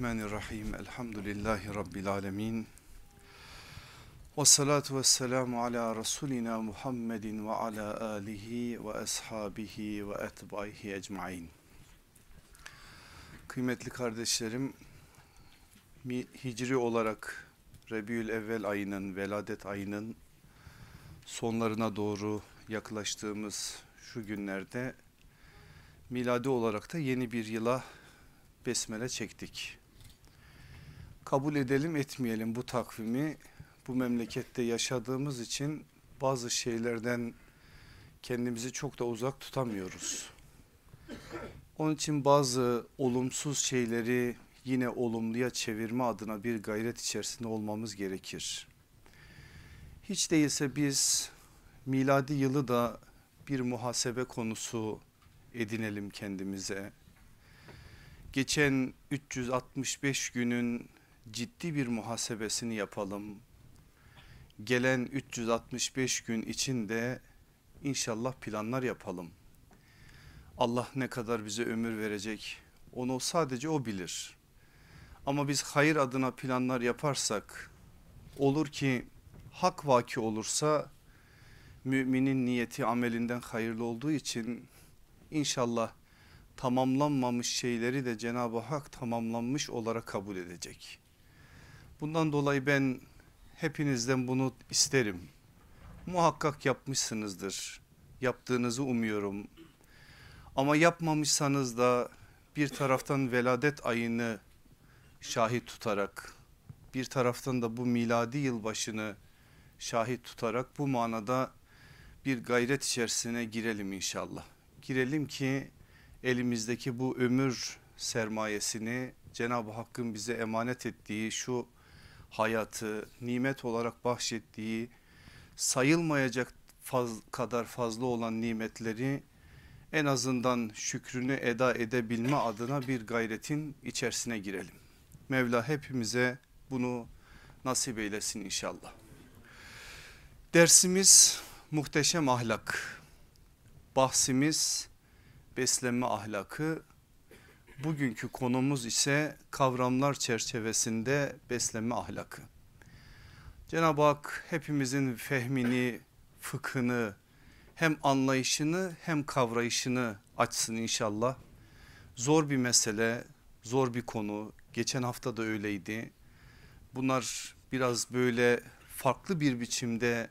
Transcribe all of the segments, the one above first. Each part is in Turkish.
Bismillahirrahmanirrahim. Elhamdülillahi Rabbil alemin. Ve salatu ve selamu ala Resulina Muhammedin ve ala alihi ve ashabihi ve etbaihi ecmain. Kıymetli kardeşlerim, hicri olarak Rebiül Evvel ayının, veladet ayının sonlarına doğru yaklaştığımız şu günlerde miladi olarak da yeni bir yıla besmele çektik. Kabul edelim etmeyelim bu takvimi bu memlekette yaşadığımız için bazı şeylerden kendimizi çok da uzak tutamıyoruz. Onun için bazı olumsuz şeyleri yine olumluya çevirme adına bir gayret içerisinde olmamız gerekir. Hiç değilse biz miladi yılı da bir muhasebe konusu edinelim kendimize geçen 365 günün ciddi bir muhasebesini yapalım. Gelen 365 gün içinde inşallah planlar yapalım. Allah ne kadar bize ömür verecek onu sadece o bilir. Ama biz hayır adına planlar yaparsak olur ki hak vaki olursa müminin niyeti amelinden hayırlı olduğu için inşallah tamamlanmamış şeyleri de Cenab-ı Hak tamamlanmış olarak kabul edecek. Bundan dolayı ben hepinizden bunu isterim. Muhakkak yapmışsınızdır. Yaptığınızı umuyorum. Ama yapmamışsanız da bir taraftan veladet ayını şahit tutarak bir taraftan da bu miladi yılbaşını şahit tutarak bu manada bir gayret içerisine girelim inşallah. Girelim ki elimizdeki bu ömür sermayesini Cenab-ı Hakk'ın bize emanet ettiği şu hayatı nimet olarak bahşettiği sayılmayacak faz, kadar fazla olan nimetleri en azından şükrünü eda edebilme adına bir gayretin içerisine girelim. Mevla hepimize bunu nasip eylesin inşallah. Dersimiz muhteşem ahlak. Bahsimiz beslenme ahlakı. Bugünkü konumuz ise kavramlar çerçevesinde beslenme ahlakı. Cenab-ı Hak hepimizin fehmini, fıkhını, hem anlayışını hem kavrayışını açsın inşallah. Zor bir mesele, zor bir konu. Geçen hafta da öyleydi. Bunlar biraz böyle farklı bir biçimde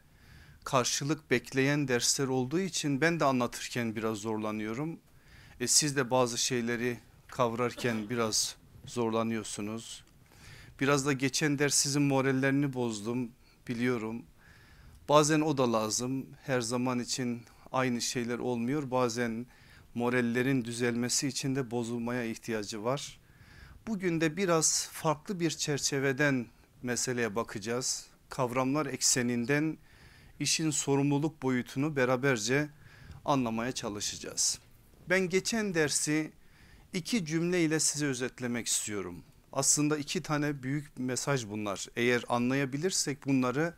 karşılık bekleyen dersler olduğu için ben de anlatırken biraz zorlanıyorum. E, siz de bazı şeyleri kavrarken biraz zorlanıyorsunuz. Biraz da geçen ders sizin morallerini bozdum biliyorum. Bazen o da lazım. Her zaman için aynı şeyler olmuyor. Bazen morallerin düzelmesi için de bozulmaya ihtiyacı var. Bugün de biraz farklı bir çerçeveden meseleye bakacağız. Kavramlar ekseninden işin sorumluluk boyutunu beraberce anlamaya çalışacağız. Ben geçen dersi iki cümle ile size özetlemek istiyorum. Aslında iki tane büyük mesaj bunlar. Eğer anlayabilirsek bunları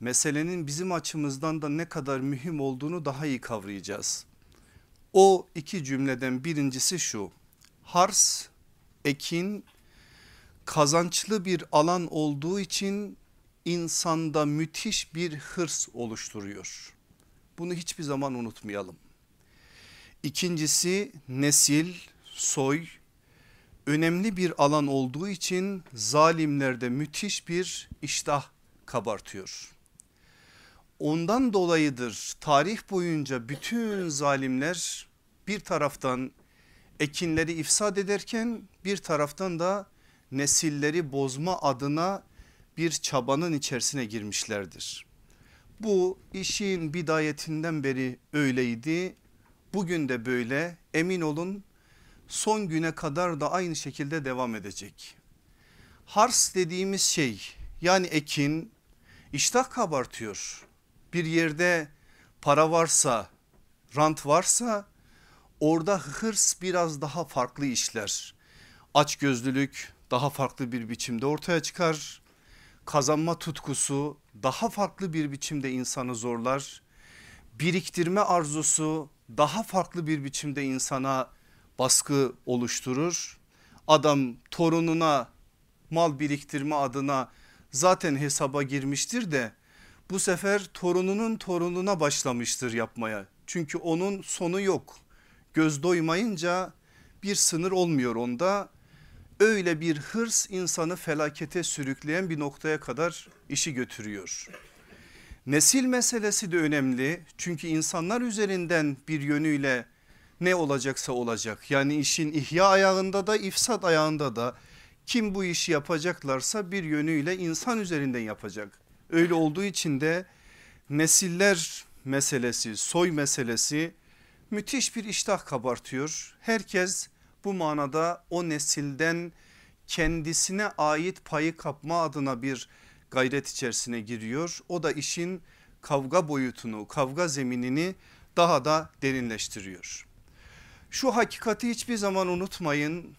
meselenin bizim açımızdan da ne kadar mühim olduğunu daha iyi kavrayacağız. O iki cümleden birincisi şu. Hars, ekin kazançlı bir alan olduğu için insanda müthiş bir hırs oluşturuyor. Bunu hiçbir zaman unutmayalım. İkincisi nesil, soy önemli bir alan olduğu için zalimlerde müthiş bir iştah kabartıyor. Ondan dolayıdır tarih boyunca bütün zalimler bir taraftan ekinleri ifsad ederken bir taraftan da nesilleri bozma adına bir çabanın içerisine girmişlerdir. Bu işin bidayetinden beri öyleydi Bugün de böyle emin olun son güne kadar da aynı şekilde devam edecek. Hars dediğimiz şey yani ekin iştah kabartıyor. Bir yerde para varsa rant varsa orada hırs biraz daha farklı işler. Açgözlülük daha farklı bir biçimde ortaya çıkar. Kazanma tutkusu daha farklı bir biçimde insanı zorlar. Biriktirme arzusu daha farklı bir biçimde insana baskı oluşturur. Adam torununa mal biriktirme adına zaten hesaba girmiştir de bu sefer torununun torununa başlamıştır yapmaya. Çünkü onun sonu yok. Göz doymayınca bir sınır olmuyor onda. Öyle bir hırs insanı felakete sürükleyen bir noktaya kadar işi götürüyor. Nesil meselesi de önemli çünkü insanlar üzerinden bir yönüyle ne olacaksa olacak. Yani işin ihya ayağında da ifsat ayağında da kim bu işi yapacaklarsa bir yönüyle insan üzerinden yapacak. Öyle olduğu için de nesiller meselesi, soy meselesi müthiş bir iştah kabartıyor. Herkes bu manada o nesilden kendisine ait payı kapma adına bir gayret içerisine giriyor. O da işin kavga boyutunu, kavga zeminini daha da derinleştiriyor. Şu hakikati hiçbir zaman unutmayın.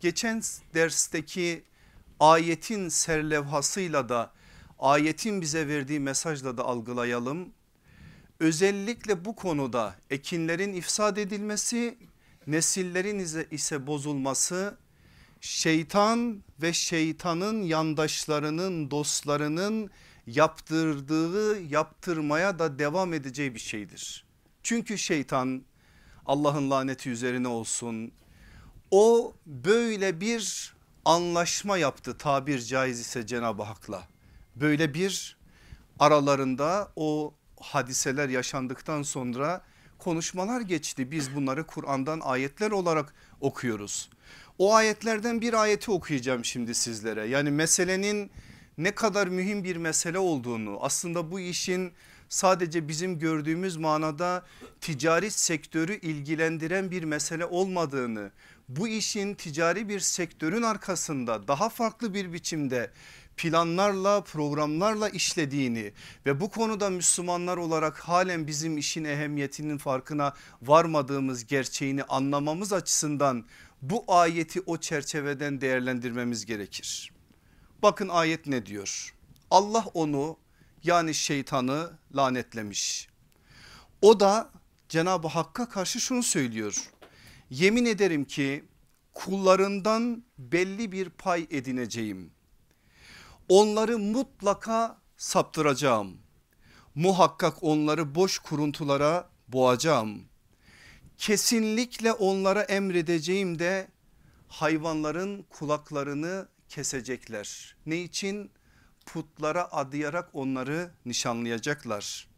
Geçen dersteki ayetin serlevhasıyla da ayetin bize verdiği mesajla da algılayalım. Özellikle bu konuda ekinlerin ifsad edilmesi, nesillerin ise bozulması şeytan ve şeytanın yandaşlarının dostlarının yaptırdığı yaptırmaya da devam edeceği bir şeydir. Çünkü şeytan Allah'ın laneti üzerine olsun o böyle bir anlaşma yaptı tabir caiz ise Cenab-ı Hak'la. Böyle bir aralarında o hadiseler yaşandıktan sonra konuşmalar geçti. Biz bunları Kur'an'dan ayetler olarak okuyoruz. O ayetlerden bir ayeti okuyacağım şimdi sizlere. Yani meselenin ne kadar mühim bir mesele olduğunu aslında bu işin sadece bizim gördüğümüz manada ticari sektörü ilgilendiren bir mesele olmadığını bu işin ticari bir sektörün arkasında daha farklı bir biçimde planlarla programlarla işlediğini ve bu konuda Müslümanlar olarak halen bizim işin ehemmiyetinin farkına varmadığımız gerçeğini anlamamız açısından bu ayeti o çerçeveden değerlendirmemiz gerekir. Bakın ayet ne diyor? Allah onu yani şeytanı lanetlemiş. O da Cenab-ı Hakk'a karşı şunu söylüyor. Yemin ederim ki kullarından belli bir pay edineceğim. Onları mutlaka saptıracağım. Muhakkak onları boş kuruntulara boğacağım. Kesinlikle onlara emredeceğim de hayvanların kulaklarını kesecekler. Ne için? Putlara adayarak onları nişanlayacaklar.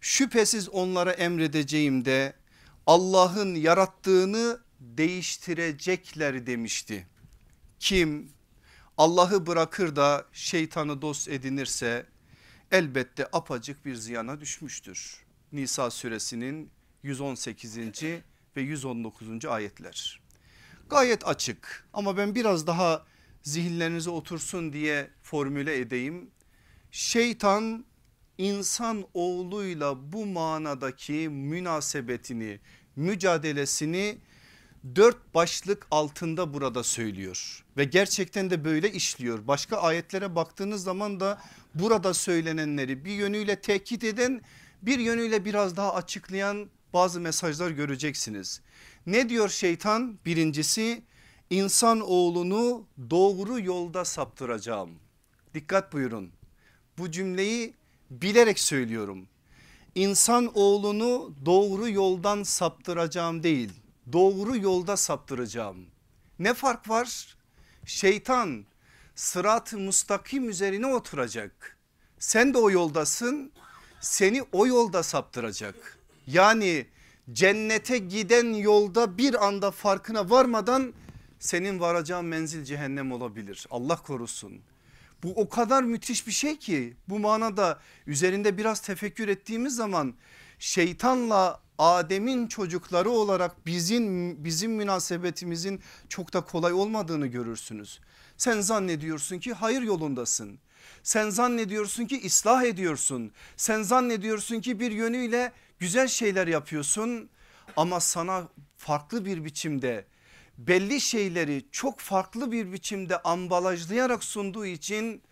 Şüphesiz onlara emredeceğim de Allah'ın yarattığını değiştirecekler demişti. Kim Allah'ı bırakır da şeytanı dost edinirse elbette apacık bir ziyana düşmüştür. Nisa suresinin 118. ve 119. ayetler. Gayet açık ama ben biraz daha zihinlerinize otursun diye formüle edeyim. Şeytan insan oğluyla bu manadaki münasebetini, mücadelesini dört başlık altında burada söylüyor ve gerçekten de böyle işliyor. Başka ayetlere baktığınız zaman da burada söylenenleri bir yönüyle tekit eden bir yönüyle biraz daha açıklayan bazı mesajlar göreceksiniz. Ne diyor şeytan? Birincisi insan oğlunu doğru yolda saptıracağım. Dikkat buyurun bu cümleyi bilerek söylüyorum. İnsan oğlunu doğru yoldan saptıracağım değil doğru yolda saptıracağım. Ne fark var? Şeytan sırat-ı mustakim üzerine oturacak. Sen de o yoldasın seni o yolda saptıracak. Yani cennete giden yolda bir anda farkına varmadan senin varacağın menzil cehennem olabilir. Allah korusun. Bu o kadar müthiş bir şey ki bu manada üzerinde biraz tefekkür ettiğimiz zaman şeytanla Adem'in çocukları olarak bizim bizim münasebetimizin çok da kolay olmadığını görürsünüz. Sen zannediyorsun ki hayır yolundasın. Sen zannediyorsun ki ıslah ediyorsun. Sen zannediyorsun ki bir yönüyle güzel şeyler yapıyorsun ama sana farklı bir biçimde belli şeyleri çok farklı bir biçimde ambalajlayarak sunduğu için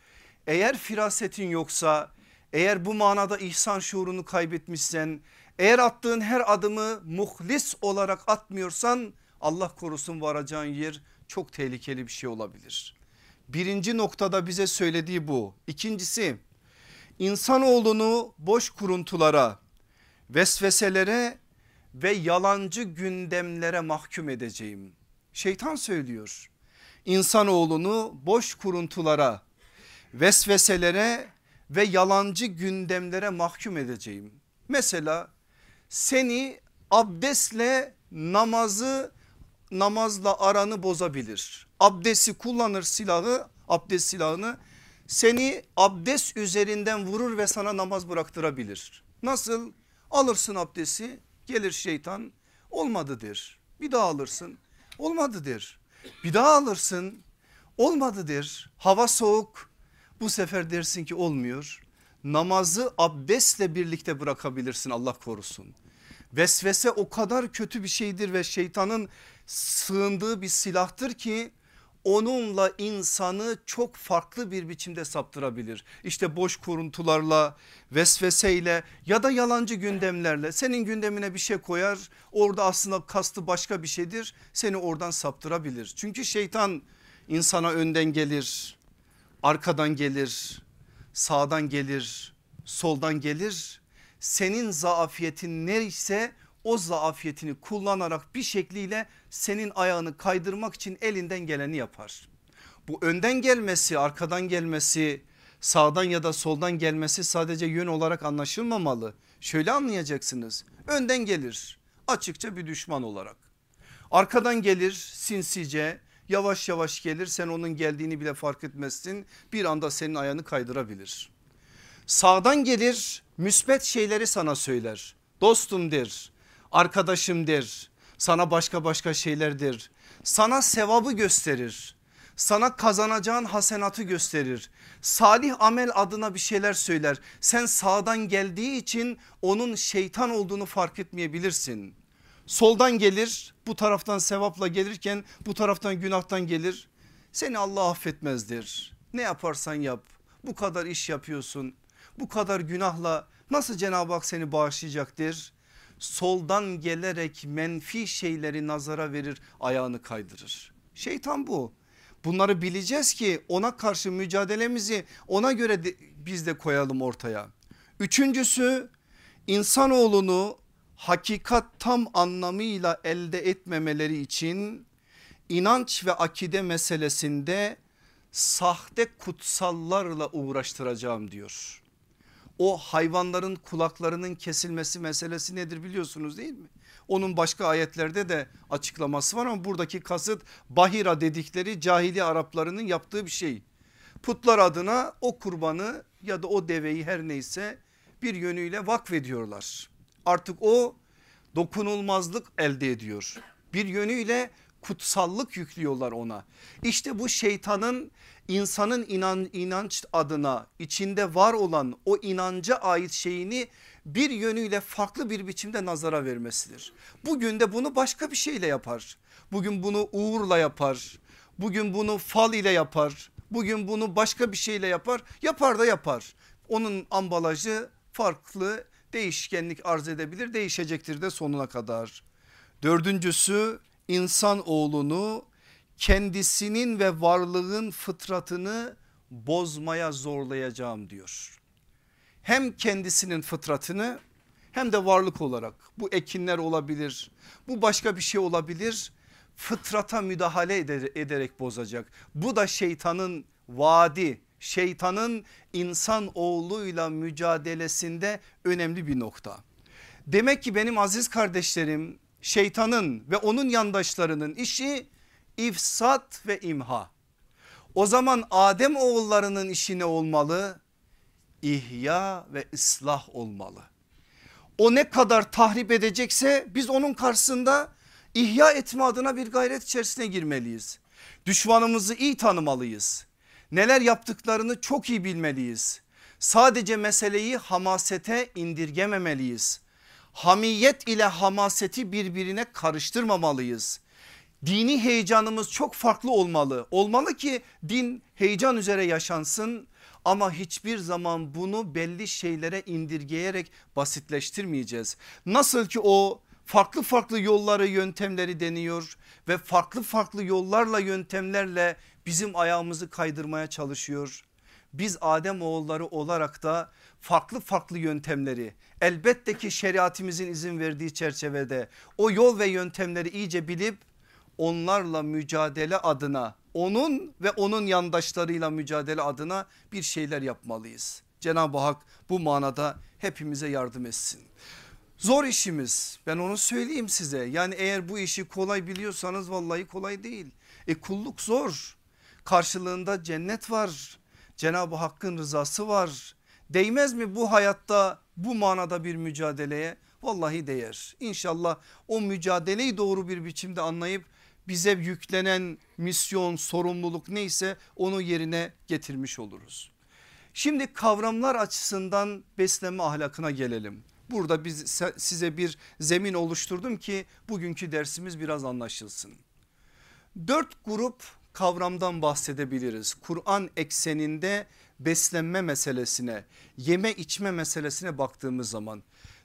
eğer firasetin yoksa eğer bu manada ihsan şuurunu kaybetmişsen eğer attığın her adımı muhlis olarak atmıyorsan Allah korusun varacağın yer çok tehlikeli bir şey olabilir. Birinci noktada bize söylediği bu. İkincisi insanoğlunu boş kuruntulara, vesveselere ve yalancı gündemlere mahkum edeceğim. Şeytan söylüyor. İnsanoğlunu boş kuruntulara, vesveselere ve yalancı gündemlere mahkum edeceğim. Mesela seni abdestle namazı namazla aranı bozabilir. Abdesti kullanır silahı abdest silahını seni abdest üzerinden vurur ve sana namaz bıraktırabilir. Nasıl? Alırsın abdesti gelir şeytan olmadı der. Bir daha alırsın olmadı der. Bir daha alırsın olmadı der. Hava soğuk bu sefer dersin ki olmuyor. Namazı abdestle birlikte bırakabilirsin Allah korusun. Vesvese o kadar kötü bir şeydir ve şeytanın sığındığı bir silahtır ki onunla insanı çok farklı bir biçimde saptırabilir. İşte boş kuruntularla vesveseyle ya da yalancı gündemlerle senin gündemine bir şey koyar orada aslında kastı başka bir şeydir seni oradan saptırabilir. Çünkü şeytan insana önden gelir arkadan gelir sağdan gelir soldan gelir senin zaafiyetin neyse o zaafiyetini kullanarak bir şekliyle senin ayağını kaydırmak için elinden geleni yapar. Bu önden gelmesi arkadan gelmesi sağdan ya da soldan gelmesi sadece yön olarak anlaşılmamalı. Şöyle anlayacaksınız önden gelir açıkça bir düşman olarak. Arkadan gelir sinsice yavaş yavaş gelir sen onun geldiğini bile fark etmezsin bir anda senin ayağını kaydırabilir. Sağdan gelir müsbet şeyleri sana söyler dostum der arkadaşım der sana başka başka şeylerdir sana sevabı gösterir sana kazanacağın hasenatı gösterir. Salih amel adına bir şeyler söyler. Sen sağdan geldiği için onun şeytan olduğunu fark etmeyebilirsin. Soldan gelir bu taraftan sevapla gelirken bu taraftan günahtan gelir. Seni Allah affetmezdir. Ne yaparsan yap bu kadar iş yapıyorsun. Bu kadar günahla nasıl Cenab-ı Hak seni bağışlayacaktır? Soldan gelerek menfi şeyleri nazara verir ayağını kaydırır. Şeytan bu. Bunları bileceğiz ki ona karşı mücadelemizi ona göre de, biz de koyalım ortaya. Üçüncüsü insanoğlunu hakikat tam anlamıyla elde etmemeleri için inanç ve akide meselesinde sahte kutsallarla uğraştıracağım diyor. O hayvanların kulaklarının kesilmesi meselesi nedir biliyorsunuz değil mi? Onun başka ayetlerde de açıklaması var ama buradaki kasıt bahira dedikleri cahili Araplarının yaptığı bir şey. Putlar adına o kurbanı ya da o deveyi her neyse bir yönüyle vakfediyorlar. Artık o dokunulmazlık elde ediyor. Bir yönüyle kutsallık yüklüyorlar ona. İşte bu şeytanın insanın inan, inanç adına içinde var olan o inanca ait şeyini bir yönüyle farklı bir biçimde nazara vermesidir. Bugün de bunu başka bir şeyle yapar. Bugün bunu uğurla yapar. Bugün bunu fal ile yapar. Bugün bunu başka bir şeyle yapar. Yapar da yapar. Onun ambalajı farklı değişkenlik arz edebilir değişecektir de sonuna kadar. Dördüncüsü insan oğlunu kendisinin ve varlığın fıtratını bozmaya zorlayacağım diyor. Hem kendisinin fıtratını hem de varlık olarak bu ekinler olabilir bu başka bir şey olabilir fıtrata müdahale ederek bozacak. Bu da şeytanın vaadi şeytanın insan oğluyla mücadelesinde önemli bir nokta. Demek ki benim aziz kardeşlerim şeytanın ve onun yandaşlarının işi ifsat ve imha. O zaman Adem oğullarının işi ne olmalı? İhya ve ıslah olmalı. O ne kadar tahrip edecekse biz onun karşısında ihya etme adına bir gayret içerisine girmeliyiz. Düşmanımızı iyi tanımalıyız. Neler yaptıklarını çok iyi bilmeliyiz. Sadece meseleyi hamasete indirgememeliyiz. Hamiyet ile hamaseti birbirine karıştırmamalıyız. Dini heyecanımız çok farklı olmalı. Olmalı ki din heyecan üzere yaşansın ama hiçbir zaman bunu belli şeylere indirgeyerek basitleştirmeyeceğiz. Nasıl ki o farklı farklı yolları yöntemleri deniyor ve farklı farklı yollarla yöntemlerle bizim ayağımızı kaydırmaya çalışıyor. Biz Adem oğulları olarak da farklı farklı yöntemleri elbette ki şeriatimizin izin verdiği çerçevede o yol ve yöntemleri iyice bilip onlarla mücadele adına onun ve onun yandaşlarıyla mücadele adına bir şeyler yapmalıyız. Cenab-ı Hak bu manada hepimize yardım etsin. Zor işimiz ben onu söyleyeyim size yani eğer bu işi kolay biliyorsanız vallahi kolay değil. E kulluk zor karşılığında cennet var Cenab-ı Hakk'ın rızası var. Değmez mi bu hayatta bu manada bir mücadeleye? Vallahi değer. İnşallah o mücadeleyi doğru bir biçimde anlayıp bize yüklenen misyon, sorumluluk neyse onu yerine getirmiş oluruz. Şimdi kavramlar açısından beslenme ahlakına gelelim. Burada biz size bir zemin oluşturdum ki bugünkü dersimiz biraz anlaşılsın. Dört grup kavramdan bahsedebiliriz. Kur'an ekseninde beslenme meselesine, yeme içme meselesine baktığımız zaman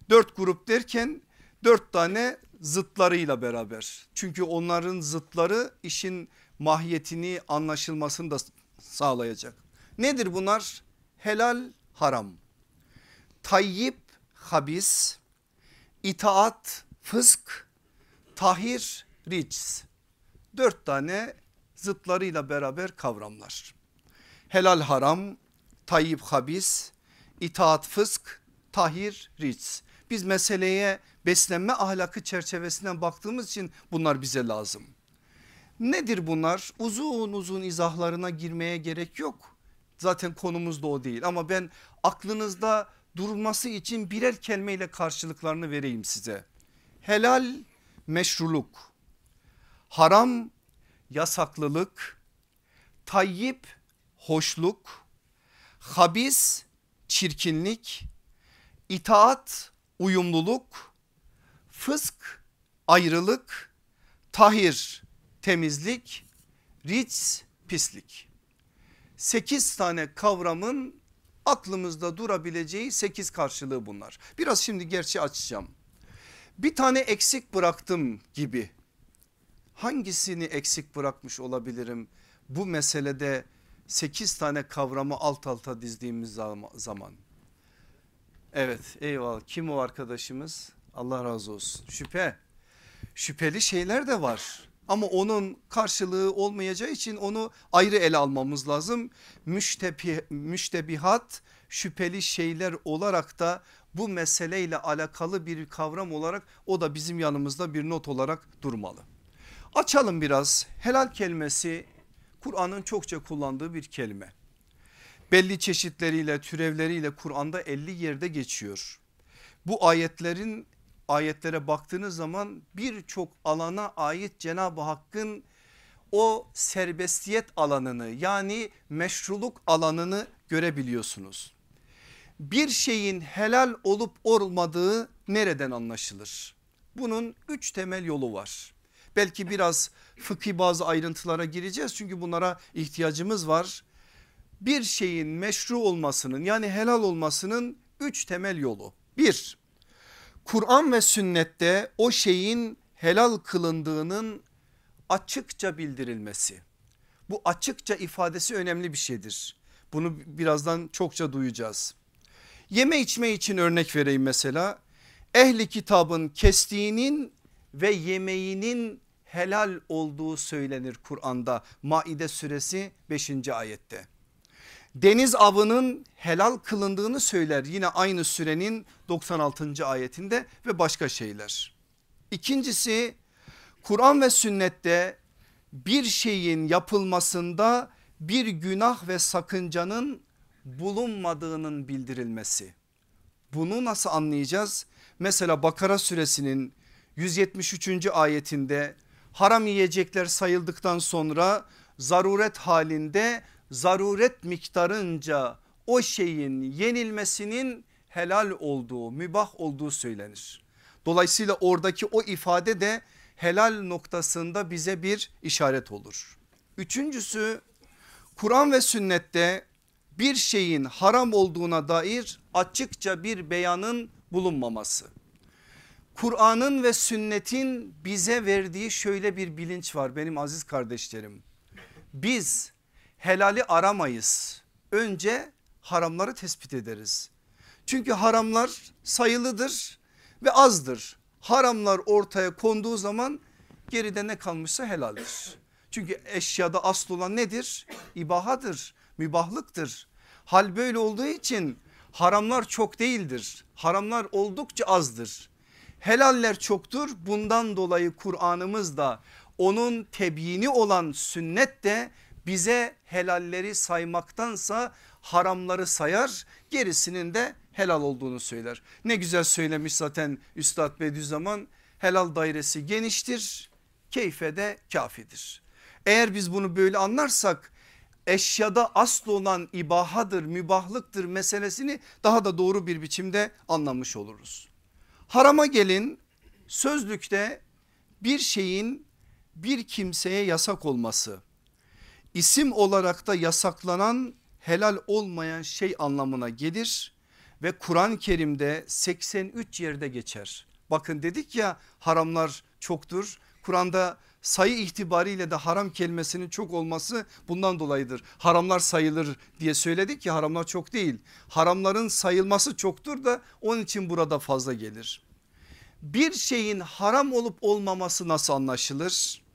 dört grup derken dört tane zıtlarıyla beraber. Çünkü onların zıtları işin mahiyetini anlaşılmasını da sağlayacak. Nedir bunlar? Helal haram, tayyip habis, itaat fısk, tahir rics. Dört tane zıtlarıyla beraber kavramlar. Helal haram, tayyip habis, itaat fısk, tahir rics. Biz meseleye beslenme ahlakı çerçevesinden baktığımız için bunlar bize lazım. Nedir bunlar? Uzun uzun izahlarına girmeye gerek yok. Zaten konumuz da o değil ama ben aklınızda durması için birer kelimeyle karşılıklarını vereyim size. Helal meşruluk, haram yasaklılık, tayyip hoşluk, habis çirkinlik, itaat uyumluluk, fısk ayrılık, tahir temizlik, ric pislik. Sekiz tane kavramın aklımızda durabileceği sekiz karşılığı bunlar. Biraz şimdi gerçi açacağım. Bir tane eksik bıraktım gibi hangisini eksik bırakmış olabilirim bu meselede 8 tane kavramı alt alta dizdiğimiz zaman. Evet eyvallah kim o arkadaşımız Allah razı olsun şüphe şüpheli şeyler de var ama onun karşılığı olmayacağı için onu ayrı ele almamız lazım. Müştebi, müştebihat şüpheli şeyler olarak da bu meseleyle alakalı bir kavram olarak o da bizim yanımızda bir not olarak durmalı. Açalım biraz helal kelimesi Kur'an'ın çokça kullandığı bir kelime. Belli çeşitleriyle türevleriyle Kur'an'da 50 yerde geçiyor. Bu ayetlerin ayetlere baktığınız zaman birçok alana ait Cenab-ı Hakk'ın o serbestiyet alanını yani meşruluk alanını görebiliyorsunuz. Bir şeyin helal olup olmadığı nereden anlaşılır? Bunun üç temel yolu var. Belki biraz fıkhi bazı ayrıntılara gireceğiz çünkü bunlara ihtiyacımız var. Bir şeyin meşru olmasının yani helal olmasının üç temel yolu. Bir, Kur'an ve sünnette o şeyin helal kılındığının açıkça bildirilmesi. Bu açıkça ifadesi önemli bir şeydir. Bunu birazdan çokça duyacağız. Yeme içme için örnek vereyim mesela. Ehli kitabın kestiğinin ve yemeğinin helal olduğu söylenir Kur'an'da Maide suresi 5. ayette. Deniz avının helal kılındığını söyler yine aynı sürenin 96. ayetinde ve başka şeyler. İkincisi Kur'an ve sünnette bir şeyin yapılmasında bir günah ve sakıncanın bulunmadığının bildirilmesi. Bunu nasıl anlayacağız? Mesela Bakara suresinin 173. ayetinde haram yiyecekler sayıldıktan sonra zaruret halinde zaruret miktarınca o şeyin yenilmesinin helal olduğu mübah olduğu söylenir. Dolayısıyla oradaki o ifade de helal noktasında bize bir işaret olur. Üçüncüsü Kur'an ve sünnette bir şeyin haram olduğuna dair açıkça bir beyanın bulunmaması. Kur'an'ın ve sünnetin bize verdiği şöyle bir bilinç var benim aziz kardeşlerim. Biz helali aramayız. Önce haramları tespit ederiz. Çünkü haramlar sayılıdır ve azdır. Haramlar ortaya konduğu zaman geride ne kalmışsa helaldir. Çünkü eşyada asıl olan nedir? İbahadır, mübahlıktır. Hal böyle olduğu için haramlar çok değildir. Haramlar oldukça azdır. Helaller çoktur. Bundan dolayı Kur'an'ımız da onun tebyini olan sünnet de bize helalleri saymaktansa haramları sayar gerisinin de helal olduğunu söyler. Ne güzel söylemiş zaten Üstad Bediüzzaman helal dairesi geniştir keyfe de kafidir. Eğer biz bunu böyle anlarsak eşyada aslı olan ibahadır mübahlıktır meselesini daha da doğru bir biçimde anlamış oluruz. Harama gelin sözlükte bir şeyin bir kimseye yasak olması isim olarak da yasaklanan helal olmayan şey anlamına gelir ve Kur'an-ı Kerim'de 83 yerde geçer. Bakın dedik ya haramlar çoktur. Kur'an'da sayı itibariyle de haram kelimesinin çok olması bundan dolayıdır. Haramlar sayılır diye söyledik ya haramlar çok değil. Haramların sayılması çoktur da onun için burada fazla gelir. Bir şeyin haram olup olmaması nasıl anlaşılır?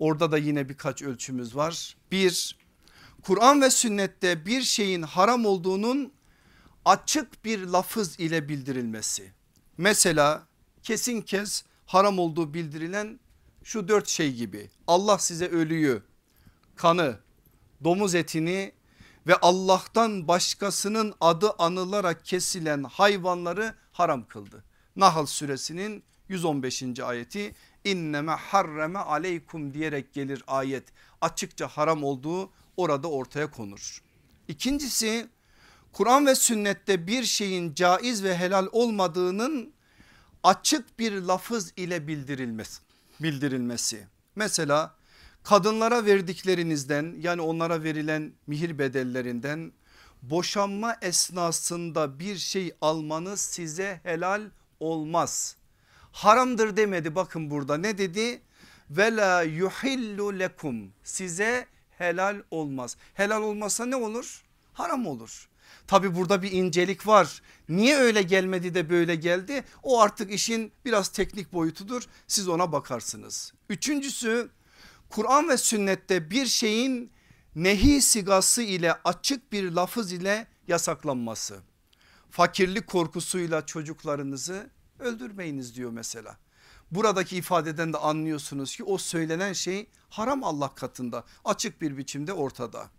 Orada da yine birkaç ölçümüz var. Bir, Kur'an ve sünnette bir şeyin haram olduğunun açık bir lafız ile bildirilmesi. Mesela kesin kez haram olduğu bildirilen şu dört şey gibi Allah size ölüyü, kanı, domuz etini ve Allah'tan başkasının adı anılarak kesilen hayvanları haram kıldı. Nahl suresinin 115. ayeti inneme harreme aleykum diyerek gelir ayet açıkça haram olduğu orada ortaya konur. İkincisi Kur'an ve sünnette bir şeyin caiz ve helal olmadığının açık bir lafız ile bildirilmesi. bildirilmesi. Mesela kadınlara verdiklerinizden yani onlara verilen mihir bedellerinden boşanma esnasında bir şey almanız size helal olmaz. Haramdır demedi bakın burada ne dedi? Ve la yuhillu lekum size helal olmaz. Helal olmazsa ne olur? Haram olur. Tabi burada bir incelik var. Niye öyle gelmedi de böyle geldi? O artık işin biraz teknik boyutudur. Siz ona bakarsınız. Üçüncüsü Kur'an ve sünnette bir şeyin nehi sigası ile açık bir lafız ile yasaklanması. Fakirlik korkusuyla çocuklarınızı öldürmeyiniz diyor mesela. Buradaki ifadeden de anlıyorsunuz ki o söylenen şey haram Allah katında açık bir biçimde ortada.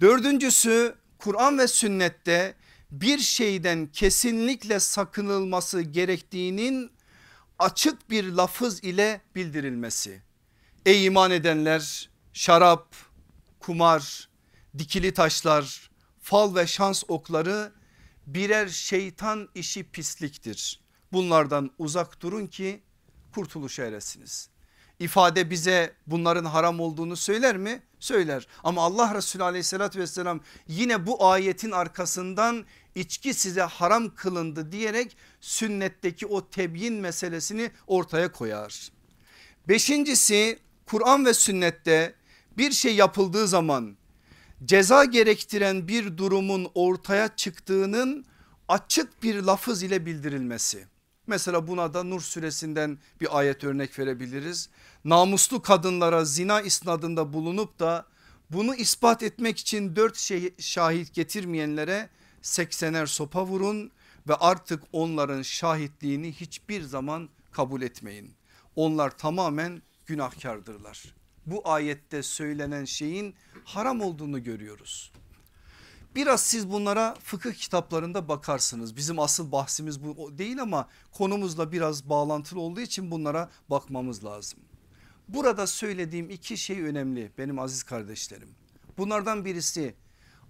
Dördüncüsü Kur'an ve sünnette bir şeyden kesinlikle sakınılması gerektiğinin açık bir lafız ile bildirilmesi. Ey iman edenler şarap, kumar, dikili taşlar, fal ve şans okları birer şeytan işi pisliktir. Bunlardan uzak durun ki kurtuluşa eresiniz. İfade bize bunların haram olduğunu söyler mi? Söyler ama Allah Resulü aleyhissalatü vesselam yine bu ayetin arkasından içki size haram kılındı diyerek sünnetteki o tebyin meselesini ortaya koyar. Beşincisi Kur'an ve sünnette bir şey yapıldığı zaman ceza gerektiren bir durumun ortaya çıktığının açık bir lafız ile bildirilmesi. Mesela buna da Nur suresinden bir ayet örnek verebiliriz. Namuslu kadınlara zina isnadında bulunup da bunu ispat etmek için dört şey, şahit getirmeyenlere 80'er sopa vurun ve artık onların şahitliğini hiçbir zaman kabul etmeyin. Onlar tamamen günahkardırlar. Bu ayette söylenen şeyin haram olduğunu görüyoruz. Biraz siz bunlara fıkıh kitaplarında bakarsınız. Bizim asıl bahsimiz bu değil ama konumuzla biraz bağlantılı olduğu için bunlara bakmamız lazım. Burada söylediğim iki şey önemli benim aziz kardeşlerim. Bunlardan birisi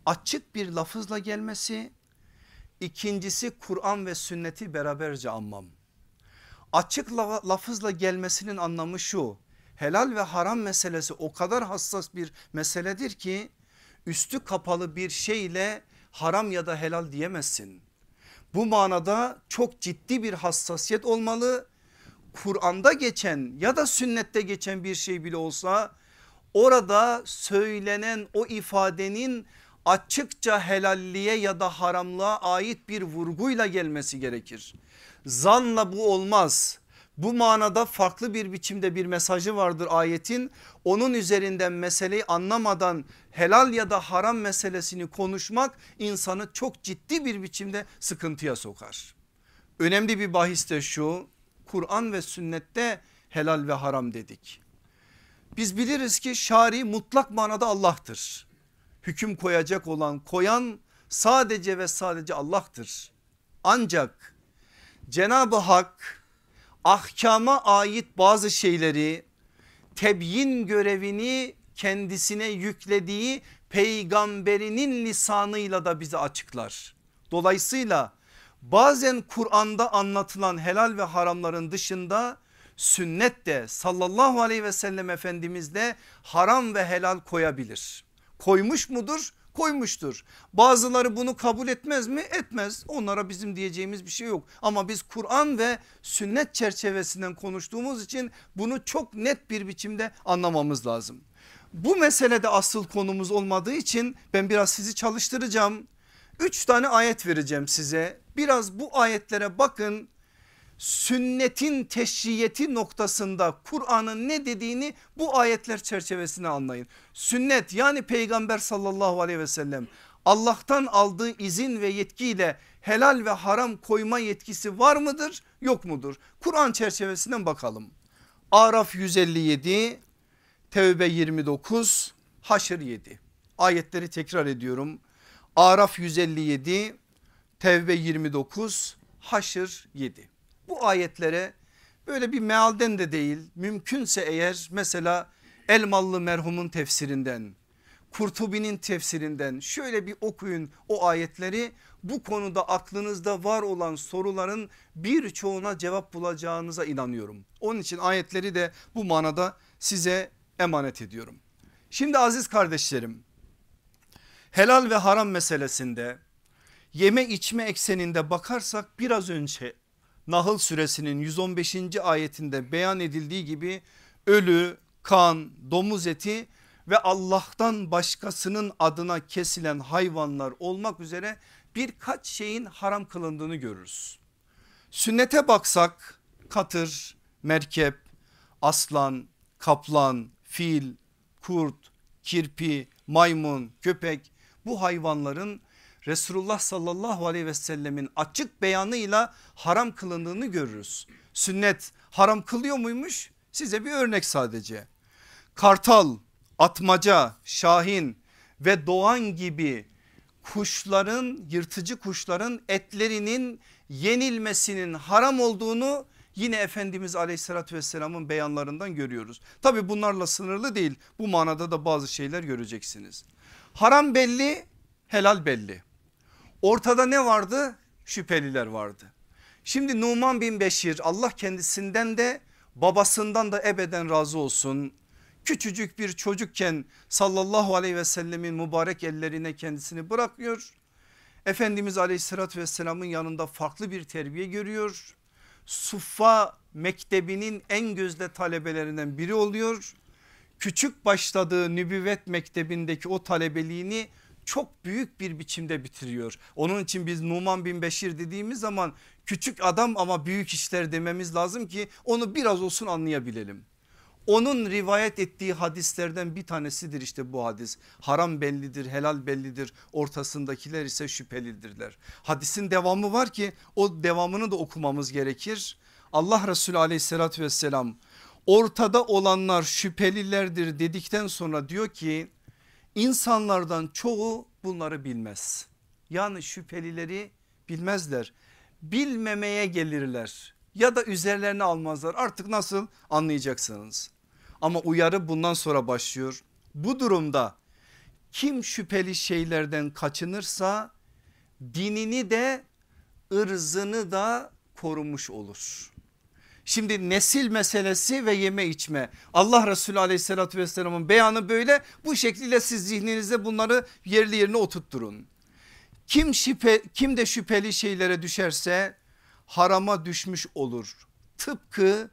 açık bir lafızla gelmesi, ikincisi Kur'an ve sünneti beraberce anmam. Açık lafızla gelmesinin anlamı şu. Helal ve haram meselesi o kadar hassas bir meseledir ki üstü kapalı bir şeyle haram ya da helal diyemezsin. Bu manada çok ciddi bir hassasiyet olmalı Kur'an'da geçen ya da sünnette geçen bir şey bile olsa orada söylenen o ifadenin açıkça helalliğe ya da haramlığa ait bir vurguyla gelmesi gerekir. Zanla bu olmaz. Bu manada farklı bir biçimde bir mesajı vardır ayetin. Onun üzerinden meseleyi anlamadan helal ya da haram meselesini konuşmak insanı çok ciddi bir biçimde sıkıntıya sokar. Önemli bir bahis de şu Kur'an ve sünnette helal ve haram dedik. Biz biliriz ki şari mutlak manada Allah'tır. Hüküm koyacak olan koyan sadece ve sadece Allah'tır. Ancak Cenab-ı Hak ahkama ait bazı şeyleri tebyin görevini kendisine yüklediği peygamberinin lisanıyla da bize açıklar. Dolayısıyla bazen Kur'an'da anlatılan helal ve haramların dışında sünnet de sallallahu aleyhi ve sellem efendimiz de haram ve helal koyabilir. Koymuş mudur? koymuştur. Bazıları bunu kabul etmez mi? Etmez. Onlara bizim diyeceğimiz bir şey yok. Ama biz Kur'an ve sünnet çerçevesinden konuştuğumuz için bunu çok net bir biçimde anlamamız lazım. Bu meselede asıl konumuz olmadığı için ben biraz sizi çalıştıracağım. Üç tane ayet vereceğim size. Biraz bu ayetlere bakın sünnetin teşriyeti noktasında Kur'an'ın ne dediğini bu ayetler çerçevesinde anlayın. Sünnet yani peygamber sallallahu aleyhi ve sellem Allah'tan aldığı izin ve yetkiyle helal ve haram koyma yetkisi var mıdır yok mudur? Kur'an çerçevesinden bakalım. Araf 157, Tevbe 29, Haşr 7. Ayetleri tekrar ediyorum. Araf 157, Tevbe 29, Haşr 7 bu ayetlere böyle bir mealden de değil mümkünse eğer mesela Elmalı merhumun tefsirinden Kurtubi'nin tefsirinden şöyle bir okuyun o ayetleri bu konuda aklınızda var olan soruların birçoğuna cevap bulacağınıza inanıyorum. Onun için ayetleri de bu manada size emanet ediyorum. Şimdi aziz kardeşlerim helal ve haram meselesinde yeme içme ekseninde bakarsak biraz önce Nahl suresinin 115. ayetinde beyan edildiği gibi ölü, kan, domuz eti ve Allah'tan başkasının adına kesilen hayvanlar olmak üzere birkaç şeyin haram kılındığını görürüz. Sünnete baksak katır, merkep, aslan, kaplan, fil, kurt, kirpi, maymun, köpek bu hayvanların Resulullah sallallahu aleyhi ve sellemin açık beyanıyla haram kılındığını görürüz. Sünnet haram kılıyor muymuş? Size bir örnek sadece. Kartal, atmaca, şahin ve doğan gibi kuşların yırtıcı kuşların etlerinin yenilmesinin haram olduğunu yine Efendimiz aleyhissalatü vesselamın beyanlarından görüyoruz. Tabi bunlarla sınırlı değil bu manada da bazı şeyler göreceksiniz. Haram belli helal belli. Ortada ne vardı? Şüpheliler vardı. Şimdi Numan bin Beşir Allah kendisinden de babasından da ebeden razı olsun. Küçücük bir çocukken sallallahu aleyhi ve sellemin mübarek ellerine kendisini bırakıyor. Efendimiz aleyhissalatü vesselamın yanında farklı bir terbiye görüyor. Suffa mektebinin en gözde talebelerinden biri oluyor. Küçük başladığı nübüvvet mektebindeki o talebeliğini çok büyük bir biçimde bitiriyor. Onun için biz Numan bin Beşir dediğimiz zaman küçük adam ama büyük işler dememiz lazım ki onu biraz olsun anlayabilelim. Onun rivayet ettiği hadislerden bir tanesidir işte bu hadis. Haram bellidir, helal bellidir. Ortasındakiler ise şüphelidirler. Hadisin devamı var ki o devamını da okumamız gerekir. Allah Resulü aleyhissalatü vesselam ortada olanlar şüphelilerdir dedikten sonra diyor ki İnsanlardan çoğu bunları bilmez. Yani şüphelileri bilmezler. Bilmemeye gelirler ya da üzerlerine almazlar. Artık nasıl anlayacaksınız. Ama uyarı bundan sonra başlıyor. Bu durumda kim şüpheli şeylerden kaçınırsa dinini de ırzını da korumuş olur. Şimdi nesil meselesi ve yeme içme Allah Resulü aleyhissalatü vesselamın beyanı böyle bu şekilde siz zihninizde bunları yerli yerine oturtturun. Kim, şüphe, kim de şüpheli şeylere düşerse harama düşmüş olur. Tıpkı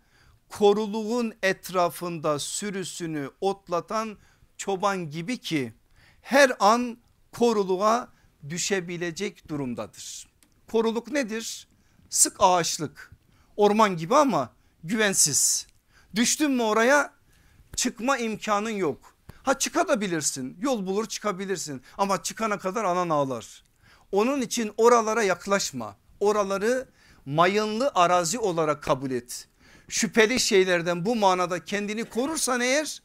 koruluğun etrafında sürüsünü otlatan çoban gibi ki her an koruluğa düşebilecek durumdadır. Koruluk nedir? Sık ağaçlık orman gibi ama güvensiz. Düştün mü oraya çıkma imkanın yok. Ha çıkabilirsin yol bulur çıkabilirsin ama çıkana kadar anan ağlar. Onun için oralara yaklaşma oraları mayınlı arazi olarak kabul et. Şüpheli şeylerden bu manada kendini korursan eğer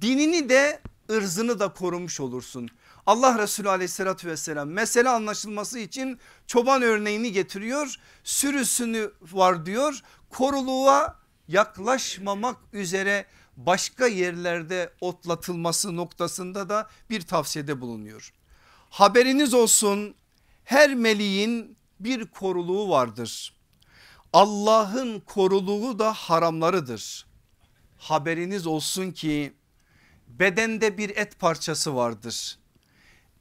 dinini de ırzını da korumuş olursun. Allah Resulü aleyhissalatü vesselam mesele anlaşılması için çoban örneğini getiriyor. Sürüsünü var diyor koruluğa yaklaşmamak üzere başka yerlerde otlatılması noktasında da bir tavsiyede bulunuyor. Haberiniz olsun her meleğin bir koruluğu vardır. Allah'ın koruluğu da haramlarıdır. Haberiniz olsun ki bedende bir et parçası vardır.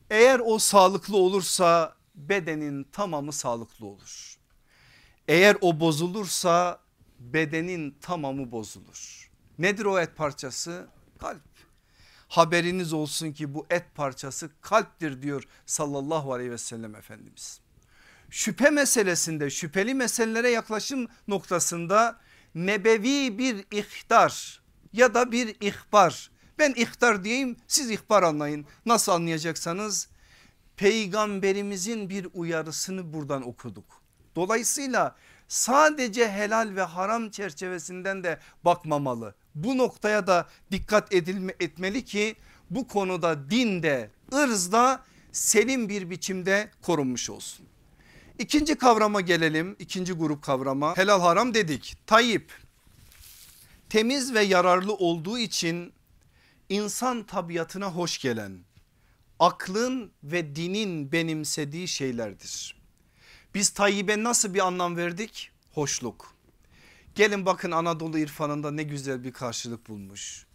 Eğer o sağlıklı olursa bedenin tamamı sağlıklı olur. Eğer o bozulursa bedenin tamamı bozulur. Nedir o et parçası? Kalp. Haberiniz olsun ki bu et parçası kalptir diyor sallallahu aleyhi ve sellem Efendimiz. Şüphe meselesinde şüpheli meselelere yaklaşım noktasında nebevi bir ihtar ya da bir ihbar. Ben ihtar diyeyim siz ihbar anlayın. Nasıl anlayacaksanız peygamberimizin bir uyarısını buradan okuduk. Dolayısıyla sadece helal ve haram çerçevesinden de bakmamalı. Bu noktaya da dikkat edilme, etmeli ki bu konuda dinde ırzda selim bir biçimde korunmuş olsun. İkinci kavrama gelelim ikinci grup kavrama helal haram dedik. Tayyip temiz ve yararlı olduğu için insan tabiatına hoş gelen aklın ve dinin benimsediği şeylerdir. Biz Tayyip'e nasıl bir anlam verdik? Hoşluk. Gelin bakın Anadolu irfanında ne güzel bir karşılık bulmuş.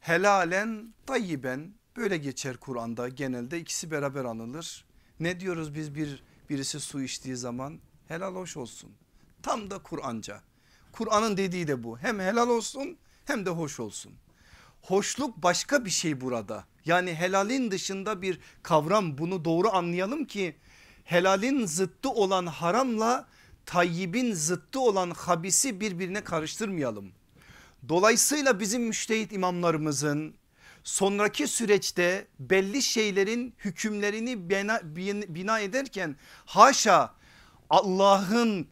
Helalen tayyiben böyle geçer Kur'an'da genelde ikisi beraber anılır. Ne diyoruz biz bir birisi su içtiği zaman helal hoş olsun. Tam da Kur'anca. Kur'an'ın dediği de bu. Hem helal olsun hem de hoş olsun. Hoşluk başka bir şey burada. Yani helalin dışında bir kavram bunu doğru anlayalım ki helalin zıttı olan haramla tayyibin zıttı olan habisi birbirine karıştırmayalım. Dolayısıyla bizim müştehit imamlarımızın sonraki süreçte belli şeylerin hükümlerini bina, bina ederken haşa Allah'ın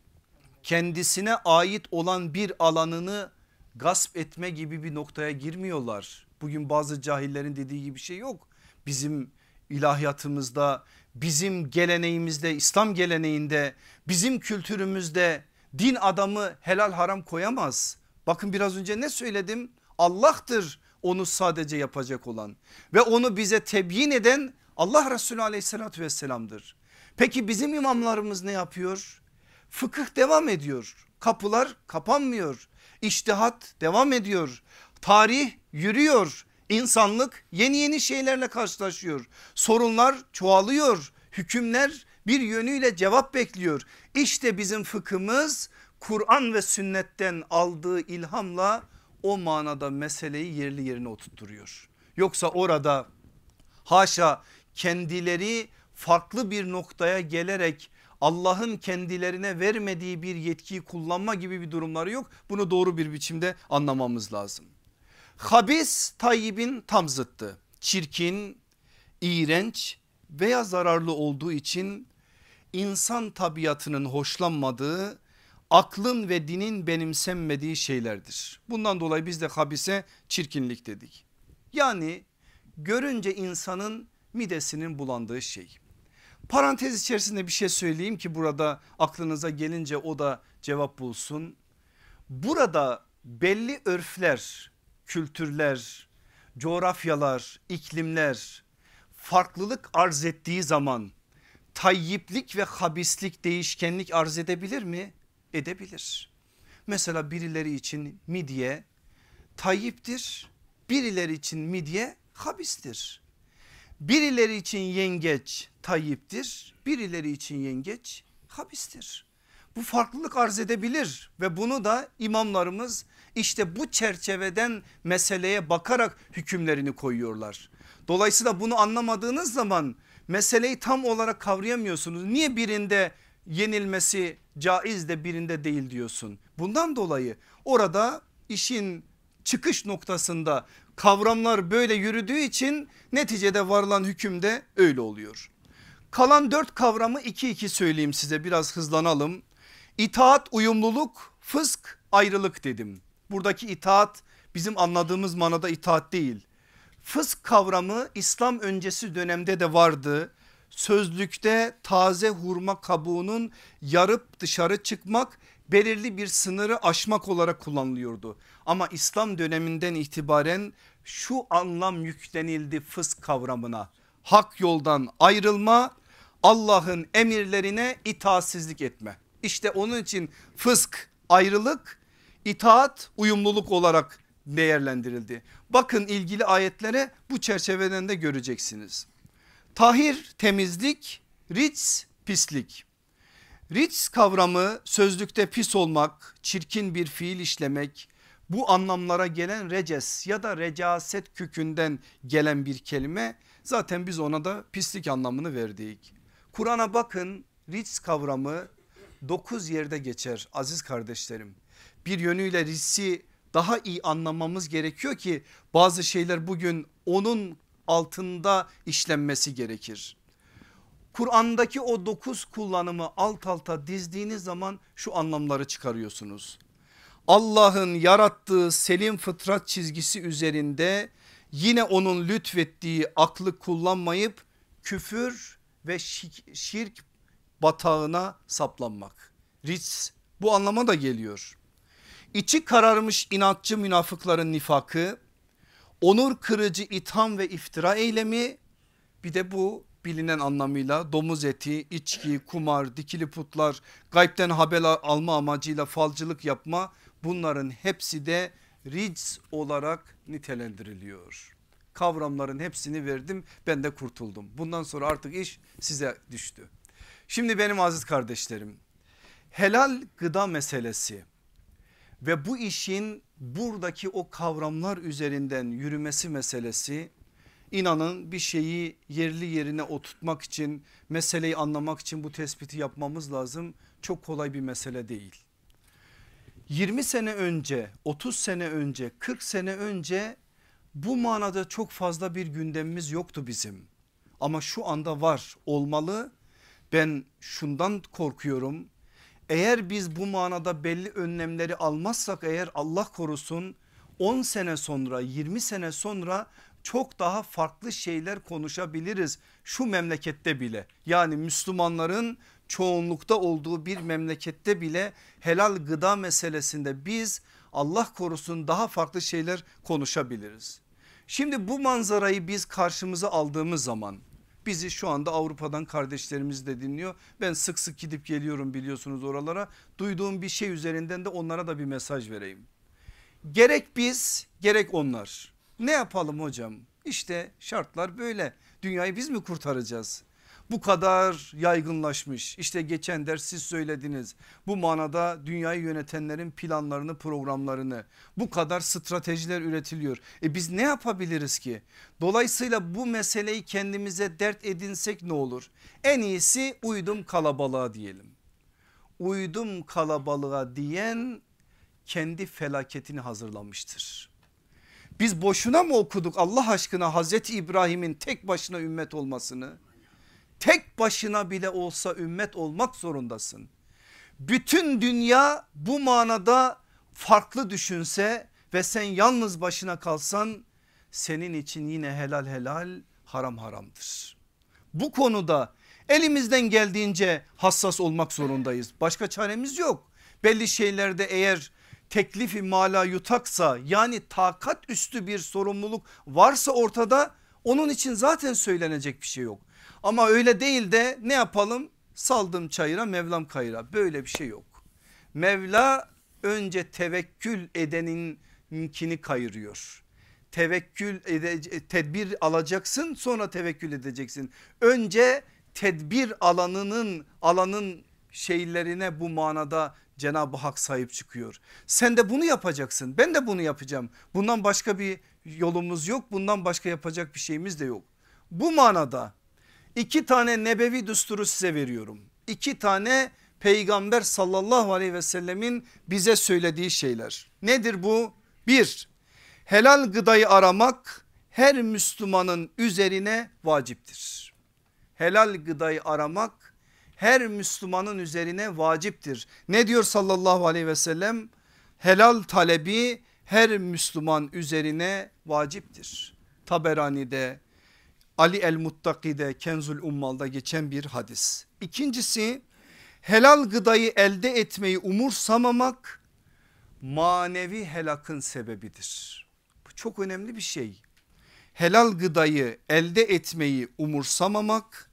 kendisine ait olan bir alanını gasp etme gibi bir noktaya girmiyorlar. Bugün bazı cahillerin dediği gibi bir şey yok. Bizim ilahiyatımızda bizim geleneğimizde İslam geleneğinde bizim kültürümüzde din adamı helal haram koyamaz. Bakın biraz önce ne söyledim Allah'tır onu sadece yapacak olan ve onu bize tebyin eden Allah Resulü aleyhissalatü vesselamdır. Peki bizim imamlarımız ne yapıyor? Fıkıh devam ediyor. Kapılar kapanmıyor. İçtihat devam ediyor. Tarih yürüyor. İnsanlık yeni yeni şeylerle karşılaşıyor. Sorunlar çoğalıyor. Hükümler bir yönüyle cevap bekliyor. İşte bizim fıkhımız Kur'an ve sünnetten aldığı ilhamla o manada meseleyi yerli yerine oturtturuyor. Yoksa orada haşa kendileri farklı bir noktaya gelerek Allah'ın kendilerine vermediği bir yetkiyi kullanma gibi bir durumları yok. Bunu doğru bir biçimde anlamamız lazım. Habis tayyibin tam zıttı. Çirkin, iğrenç veya zararlı olduğu için insan tabiatının hoşlanmadığı aklın ve dinin benimsenmediği şeylerdir. Bundan dolayı biz de habise çirkinlik dedik. Yani görünce insanın midesinin bulandığı şey. Parantez içerisinde bir şey söyleyeyim ki burada aklınıza gelince o da cevap bulsun. Burada belli örfler, kültürler, coğrafyalar, iklimler farklılık arz ettiği zaman tayyiplik ve habislik değişkenlik arz edebilir mi? Edebilir. Mesela birileri için midye tayyiptir, birileri için midye habistir. Birileri için yengeç tayyiptir, birileri için yengeç habistir. Bu farklılık arz edebilir ve bunu da imamlarımız İşte bu çerçeveden meseleye bakarak hükümlerini koyuyorlar. Dolayısıyla bunu anlamadığınız zaman meseleyi tam olarak kavrayamıyorsunuz. Niye birinde yenilmesi caiz de birinde değil diyorsun. Bundan dolayı orada işin çıkış noktasında kavramlar böyle yürüdüğü için neticede varılan hükümde öyle oluyor. Kalan dört kavramı iki iki söyleyeyim size biraz hızlanalım. İtaat, uyumluluk, fısk, ayrılık dedim. Buradaki itaat bizim anladığımız manada itaat değil. Fısk kavramı İslam öncesi dönemde de vardı. Sözlükte taze hurma kabuğunun yarıp dışarı çıkmak belirli bir sınırı aşmak olarak kullanılıyordu. Ama İslam döneminden itibaren şu anlam yüklenildi fısk kavramına. Hak yoldan ayrılma, Allah'ın emirlerine itaatsizlik etme. İşte onun için fısk ayrılık, itaat uyumluluk olarak değerlendirildi. Bakın ilgili ayetlere bu çerçeveden de göreceksiniz. Tahir temizlik, rics pislik. Rics kavramı sözlükte pis olmak, çirkin bir fiil işlemek, bu anlamlara gelen reces ya da recaset kükünden gelen bir kelime zaten biz ona da pislik anlamını verdik. Kur'an'a bakın rics kavramı 9 yerde geçer aziz kardeşlerim. Bir yönüyle rissi daha iyi anlamamız gerekiyor ki bazı şeyler bugün onun altında işlenmesi gerekir. Kur'an'daki o dokuz kullanımı alt alta dizdiğiniz zaman şu anlamları çıkarıyorsunuz. Allah'ın yarattığı selim fıtrat çizgisi üzerinde yine onun lütfettiği aklı kullanmayıp küfür ve şirk batağına saplanmak. Ritz bu anlama da geliyor. İçi kararmış inatçı münafıkların nifakı, onur kırıcı itham ve iftira eylemi bir de bu bilinen anlamıyla domuz eti, içki, kumar, dikili putlar, gaybden haber alma amacıyla falcılık yapma bunların hepsi de rics olarak nitelendiriliyor. Kavramların hepsini verdim ben de kurtuldum. Bundan sonra artık iş size düştü. Şimdi benim aziz kardeşlerim helal gıda meselesi ve bu işin buradaki o kavramlar üzerinden yürümesi meselesi inanın bir şeyi yerli yerine oturtmak için meseleyi anlamak için bu tespiti yapmamız lazım. Çok kolay bir mesele değil. 20 sene önce 30 sene önce 40 sene önce bu manada çok fazla bir gündemimiz yoktu bizim. Ama şu anda var olmalı. Ben şundan korkuyorum. Eğer biz bu manada belli önlemleri almazsak eğer Allah korusun 10 sene sonra 20 sene sonra çok daha farklı şeyler konuşabiliriz şu memlekette bile. Yani Müslümanların çoğunlukta olduğu bir memlekette bile helal gıda meselesinde biz Allah korusun daha farklı şeyler konuşabiliriz. Şimdi bu manzarayı biz karşımıza aldığımız zaman bizi şu anda Avrupa'dan kardeşlerimiz de dinliyor. Ben sık sık gidip geliyorum biliyorsunuz oralara. Duyduğum bir şey üzerinden de onlara da bir mesaj vereyim. Gerek biz gerek onlar. Ne yapalım hocam? İşte şartlar böyle. Dünyayı biz mi kurtaracağız? Bu kadar yaygınlaşmış. İşte geçen ders siz söylediniz. Bu manada dünyayı yönetenlerin planlarını programlarını bu kadar stratejiler üretiliyor. E biz ne yapabiliriz ki? Dolayısıyla bu meseleyi kendimize dert edinsek ne olur? En iyisi uydum kalabalığa diyelim. Uydum kalabalığa diyen kendi felaketini hazırlamıştır. Biz boşuna mı okuduk Allah aşkına Hazreti İbrahim'in tek başına ümmet olmasını? Tek başına bile olsa ümmet olmak zorundasın. Bütün dünya bu manada farklı düşünse ve sen yalnız başına kalsan senin için yine helal helal haram haramdır. Bu konuda elimizden geldiğince hassas olmak zorundayız. Başka çaremiz yok. Belli şeylerde eğer teklifi mala yutaksa yani takat üstü bir sorumluluk varsa ortada onun için zaten söylenecek bir şey yok. Ama öyle değil de ne yapalım? Saldım çayıra Mevlam kayıra böyle bir şey yok. Mevla önce tevekkül edeninkini kayırıyor. Tevekkül tedbir alacaksın sonra tevekkül edeceksin. Önce tedbir alanının alanın şeylerine bu manada Cenab-ı Hak sahip çıkıyor. Sen de bunu yapacaksın ben de bunu yapacağım. Bundan başka bir yolumuz yok bundan başka yapacak bir şeyimiz de yok. Bu manada iki tane nebevi düsturu size veriyorum. İki tane peygamber sallallahu aleyhi ve sellemin bize söylediği şeyler. Nedir bu? Bir helal gıdayı aramak her Müslümanın üzerine vaciptir. Helal gıdayı aramak her Müslümanın üzerine vaciptir. Ne diyor sallallahu aleyhi ve sellem? Helal talebi her Müslüman üzerine vaciptir. Taberani'de Ali el Muttaki'de Kenzul Ummal'da geçen bir hadis. İkincisi helal gıdayı elde etmeyi umursamamak manevi helakın sebebidir. Bu çok önemli bir şey. Helal gıdayı elde etmeyi umursamamak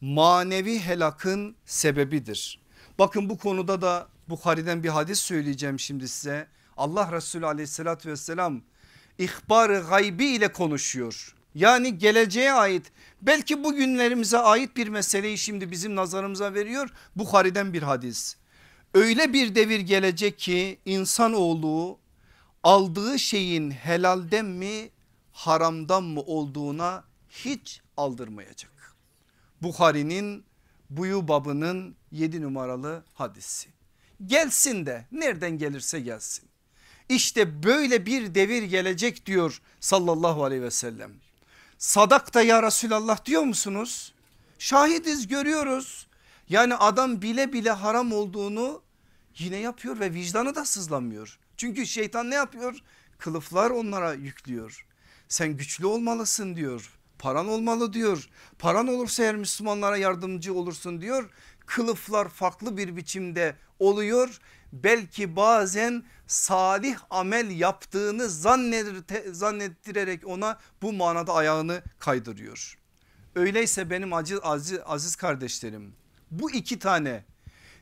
manevi helakın sebebidir. Bakın bu konuda da Bukhari'den bir hadis söyleyeceğim şimdi size. Allah Resulü aleyhissalatü vesselam ihbar gaybi ile konuşuyor. Yani geleceğe ait belki bugünlerimize ait bir meseleyi şimdi bizim nazarımıza veriyor. Bukhari'den bir hadis. Öyle bir devir gelecek ki insanoğlu aldığı şeyin helalden mi haramdan mı olduğuna hiç aldırmayacak. Bukhari'nin buyu babının 7 numaralı hadisi. Gelsin de nereden gelirse gelsin. İşte böyle bir devir gelecek diyor sallallahu aleyhi ve sellem. Sadakta ya Resulallah diyor musunuz? Şahidiz görüyoruz. Yani adam bile bile haram olduğunu yine yapıyor ve vicdanı da sızlamıyor. Çünkü şeytan ne yapıyor? Kılıflar onlara yüklüyor. Sen güçlü olmalısın diyor. Paran olmalı diyor. Paran olursa eğer Müslümanlara yardımcı olursun diyor. Kılıflar farklı bir biçimde oluyor. Belki bazen salih amel yaptığını zannettirerek ona bu manada ayağını kaydırıyor. Öyleyse benim aziz, aziz, aziz kardeşlerim bu iki tane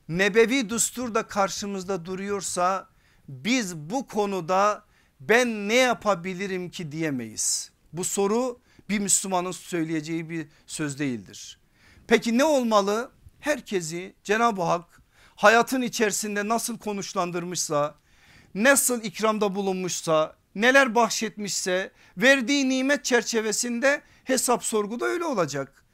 nebevi düstur da karşımızda duruyorsa biz bu konuda ben ne yapabilirim ki diyemeyiz. Bu soru bir Müslümanın söyleyeceği bir söz değildir. Peki ne olmalı? Herkesi Cenab-ı Hak hayatın içerisinde nasıl konuşlandırmışsa, nasıl ikramda bulunmuşsa, neler bahşetmişse verdiği nimet çerçevesinde hesap sorguda öyle olacak.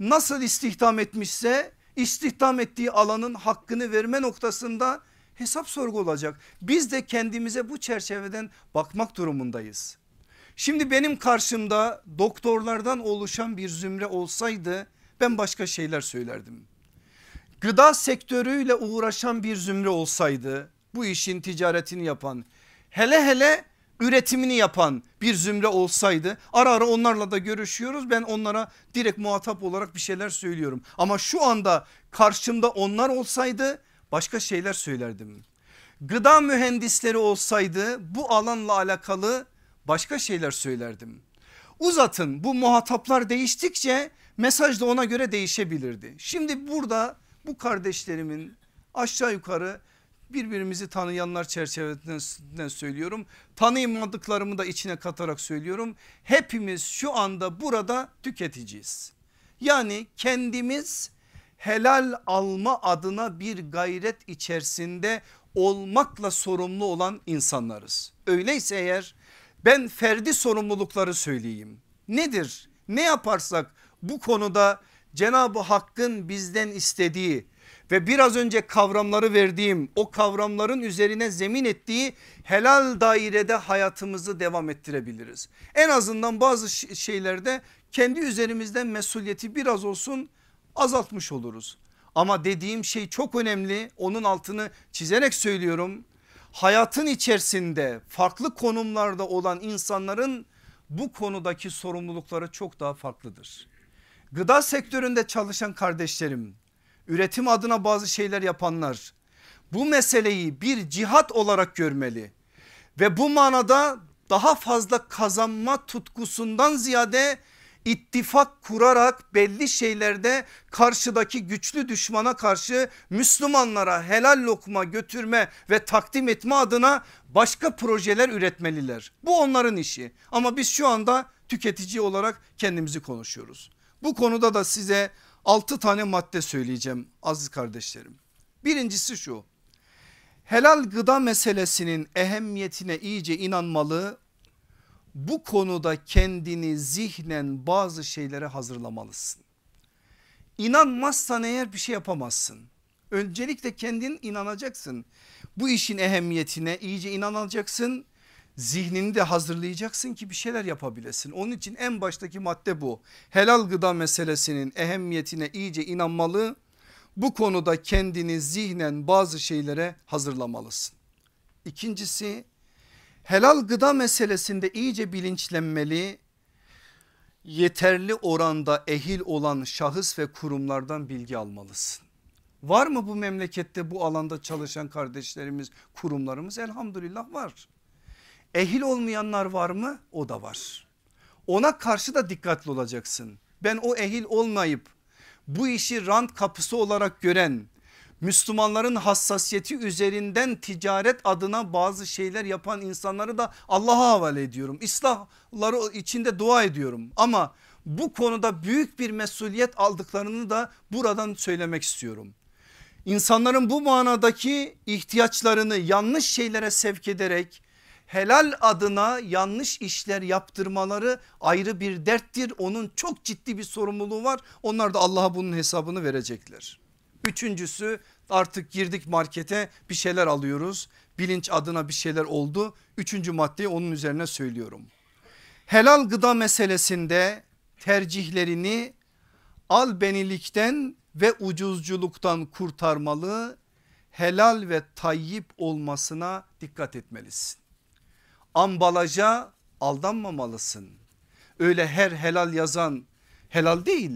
Nasıl istihdam etmişse istihdam ettiği alanın hakkını verme noktasında hesap sorgu olacak. Biz de kendimize bu çerçeveden bakmak durumundayız. Şimdi benim karşımda doktorlardan oluşan bir zümre olsaydı ben başka şeyler söylerdim. Gıda sektörüyle uğraşan bir zümre olsaydı bu işin ticaretini yapan hele hele üretimini yapan bir zümre olsaydı ara ara onlarla da görüşüyoruz ben onlara direkt muhatap olarak bir şeyler söylüyorum ama şu anda karşımda onlar olsaydı başka şeyler söylerdim. Gıda mühendisleri olsaydı bu alanla alakalı başka şeyler söylerdim. Uzatın bu muhataplar değiştikçe mesaj da ona göre değişebilirdi. Şimdi burada bu kardeşlerimin aşağı yukarı birbirimizi tanıyanlar çerçevesinden söylüyorum. Tanıyamadıklarımı da içine katarak söylüyorum. Hepimiz şu anda burada tüketiciyiz. Yani kendimiz helal alma adına bir gayret içerisinde olmakla sorumlu olan insanlarız. Öyleyse eğer ben ferdi sorumlulukları söyleyeyim. Nedir? Ne yaparsak bu konuda Cenab-ı Hakk'ın bizden istediği ve biraz önce kavramları verdiğim o kavramların üzerine zemin ettiği helal dairede hayatımızı devam ettirebiliriz. En azından bazı şeylerde kendi üzerimizden mesuliyeti biraz olsun azaltmış oluruz. Ama dediğim şey çok önemli onun altını çizerek söylüyorum. Hayatın içerisinde farklı konumlarda olan insanların bu konudaki sorumlulukları çok daha farklıdır. Gıda sektöründe çalışan kardeşlerim üretim adına bazı şeyler yapanlar bu meseleyi bir cihat olarak görmeli ve bu manada daha fazla kazanma tutkusundan ziyade ittifak kurarak belli şeylerde karşıdaki güçlü düşmana karşı Müslümanlara helal lokma götürme ve takdim etme adına başka projeler üretmeliler. Bu onların işi ama biz şu anda tüketici olarak kendimizi konuşuyoruz. Bu konuda da size 6 tane madde söyleyeceğim aziz kardeşlerim. Birincisi şu Helal gıda meselesinin ehemmiyetine iyice inanmalı. Bu konuda kendini zihnen bazı şeylere hazırlamalısın. İnanmazsan eğer bir şey yapamazsın. Öncelikle kendin inanacaksın. Bu işin ehemmiyetine iyice inanacaksın. Zihnini de hazırlayacaksın ki bir şeyler yapabilesin. Onun için en baştaki madde bu. Helal gıda meselesinin ehemmiyetine iyice inanmalı. Bu konuda kendini zihnen bazı şeylere hazırlamalısın. İkincisi helal gıda meselesinde iyice bilinçlenmeli. Yeterli oranda ehil olan şahıs ve kurumlardan bilgi almalısın. Var mı bu memlekette bu alanda çalışan kardeşlerimiz kurumlarımız elhamdülillah var. Ehil olmayanlar var mı? O da var. Ona karşı da dikkatli olacaksın. Ben o ehil olmayıp bu işi rant kapısı olarak gören Müslümanların hassasiyeti üzerinden ticaret adına bazı şeyler yapan insanları da Allah'a havale ediyorum. İslahları içinde dua ediyorum ama bu konuda büyük bir mesuliyet aldıklarını da buradan söylemek istiyorum. İnsanların bu manadaki ihtiyaçlarını yanlış şeylere sevk ederek helal adına yanlış işler yaptırmaları ayrı bir derttir. Onun çok ciddi bir sorumluluğu var. Onlar da Allah'a bunun hesabını verecekler. Üçüncüsü artık girdik markete bir şeyler alıyoruz. Bilinç adına bir şeyler oldu. Üçüncü maddeyi onun üzerine söylüyorum. Helal gıda meselesinde tercihlerini albenilikten ve ucuzculuktan kurtarmalı. Helal ve tayyip olmasına dikkat etmelisin. Ambalaja aldanmamalısın. Öyle her helal yazan helal değil.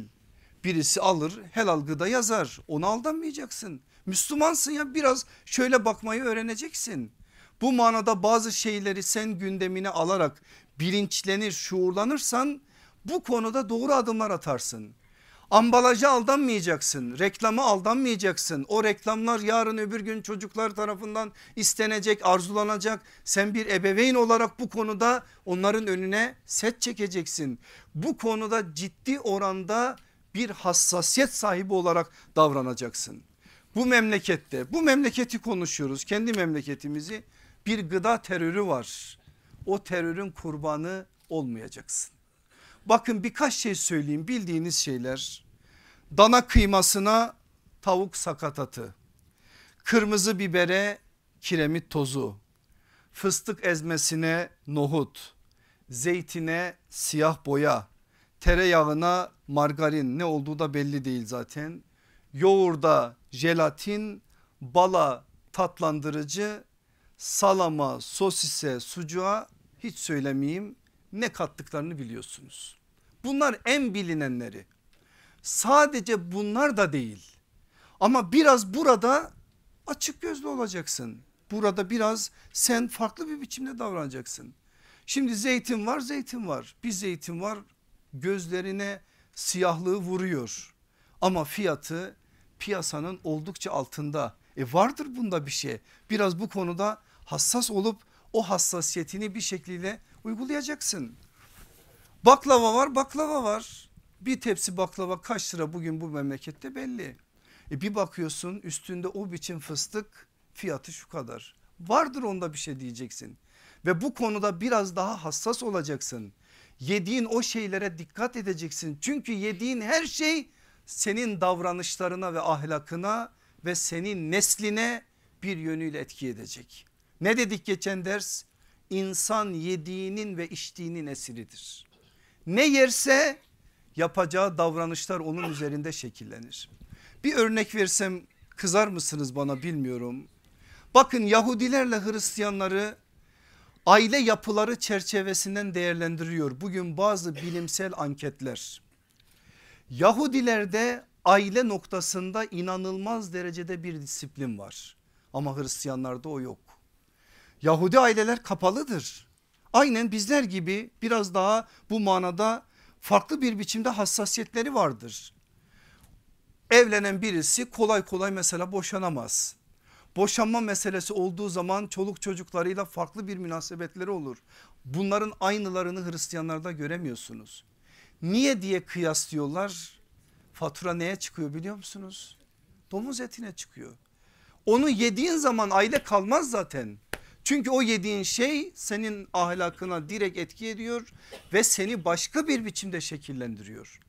Birisi alır helal gıda yazar ona aldanmayacaksın. Müslümansın ya biraz şöyle bakmayı öğreneceksin. Bu manada bazı şeyleri sen gündemine alarak bilinçlenir şuurlanırsan bu konuda doğru adımlar atarsın. Ambalaja aldanmayacaksın, reklama aldanmayacaksın. O reklamlar yarın öbür gün çocuklar tarafından istenecek, arzulanacak. Sen bir ebeveyn olarak bu konuda onların önüne set çekeceksin. Bu konuda ciddi oranda bir hassasiyet sahibi olarak davranacaksın. Bu memlekette bu memleketi konuşuyoruz kendi memleketimizi bir gıda terörü var. O terörün kurbanı olmayacaksın. Bakın birkaç şey söyleyeyim. Bildiğiniz şeyler. Dana kıymasına tavuk sakatatı, kırmızı bibere kiremit tozu, fıstık ezmesine nohut, zeytine siyah boya, tereyağına margarin. Ne olduğu da belli değil zaten. Yoğurda jelatin, bala tatlandırıcı, salama, sosise, sucuğa hiç söylemeyeyim ne kattıklarını biliyorsunuz. Bunlar en bilinenleri. Sadece bunlar da değil. Ama biraz burada açık gözlü olacaksın. Burada biraz sen farklı bir biçimde davranacaksın. Şimdi zeytin var zeytin var. Bir zeytin var gözlerine siyahlığı vuruyor. Ama fiyatı piyasanın oldukça altında. E vardır bunda bir şey. Biraz bu konuda hassas olup o hassasiyetini bir şekilde uygulayacaksın. Baklava var baklava var. Bir tepsi baklava kaç lira bugün bu memlekette belli. E bir bakıyorsun üstünde o biçim fıstık fiyatı şu kadar. Vardır onda bir şey diyeceksin. Ve bu konuda biraz daha hassas olacaksın. Yediğin o şeylere dikkat edeceksin. Çünkü yediğin her şey senin davranışlarına ve ahlakına ve senin nesline bir yönüyle etki edecek. Ne dedik geçen ders? İnsan yediğinin ve içtiğinin esiridir. Ne yerse yapacağı davranışlar onun üzerinde şekillenir. Bir örnek versem kızar mısınız bana bilmiyorum. Bakın Yahudilerle Hristiyanları aile yapıları çerçevesinden değerlendiriyor. Bugün bazı bilimsel anketler. Yahudilerde aile noktasında inanılmaz derecede bir disiplin var. Ama Hristiyanlarda o yok. Yahudi aileler kapalıdır. Aynen bizler gibi biraz daha bu manada farklı bir biçimde hassasiyetleri vardır. Evlenen birisi kolay kolay mesela boşanamaz. Boşanma meselesi olduğu zaman çoluk çocuklarıyla farklı bir münasebetleri olur. Bunların aynılarını Hristiyanlarda göremiyorsunuz. Niye diye kıyaslıyorlar? Fatura neye çıkıyor biliyor musunuz? Domuz etine çıkıyor. Onu yediğin zaman aile kalmaz zaten. Çünkü o yediğin şey senin ahlakına direkt etki ediyor ve seni başka bir biçimde şekillendiriyor.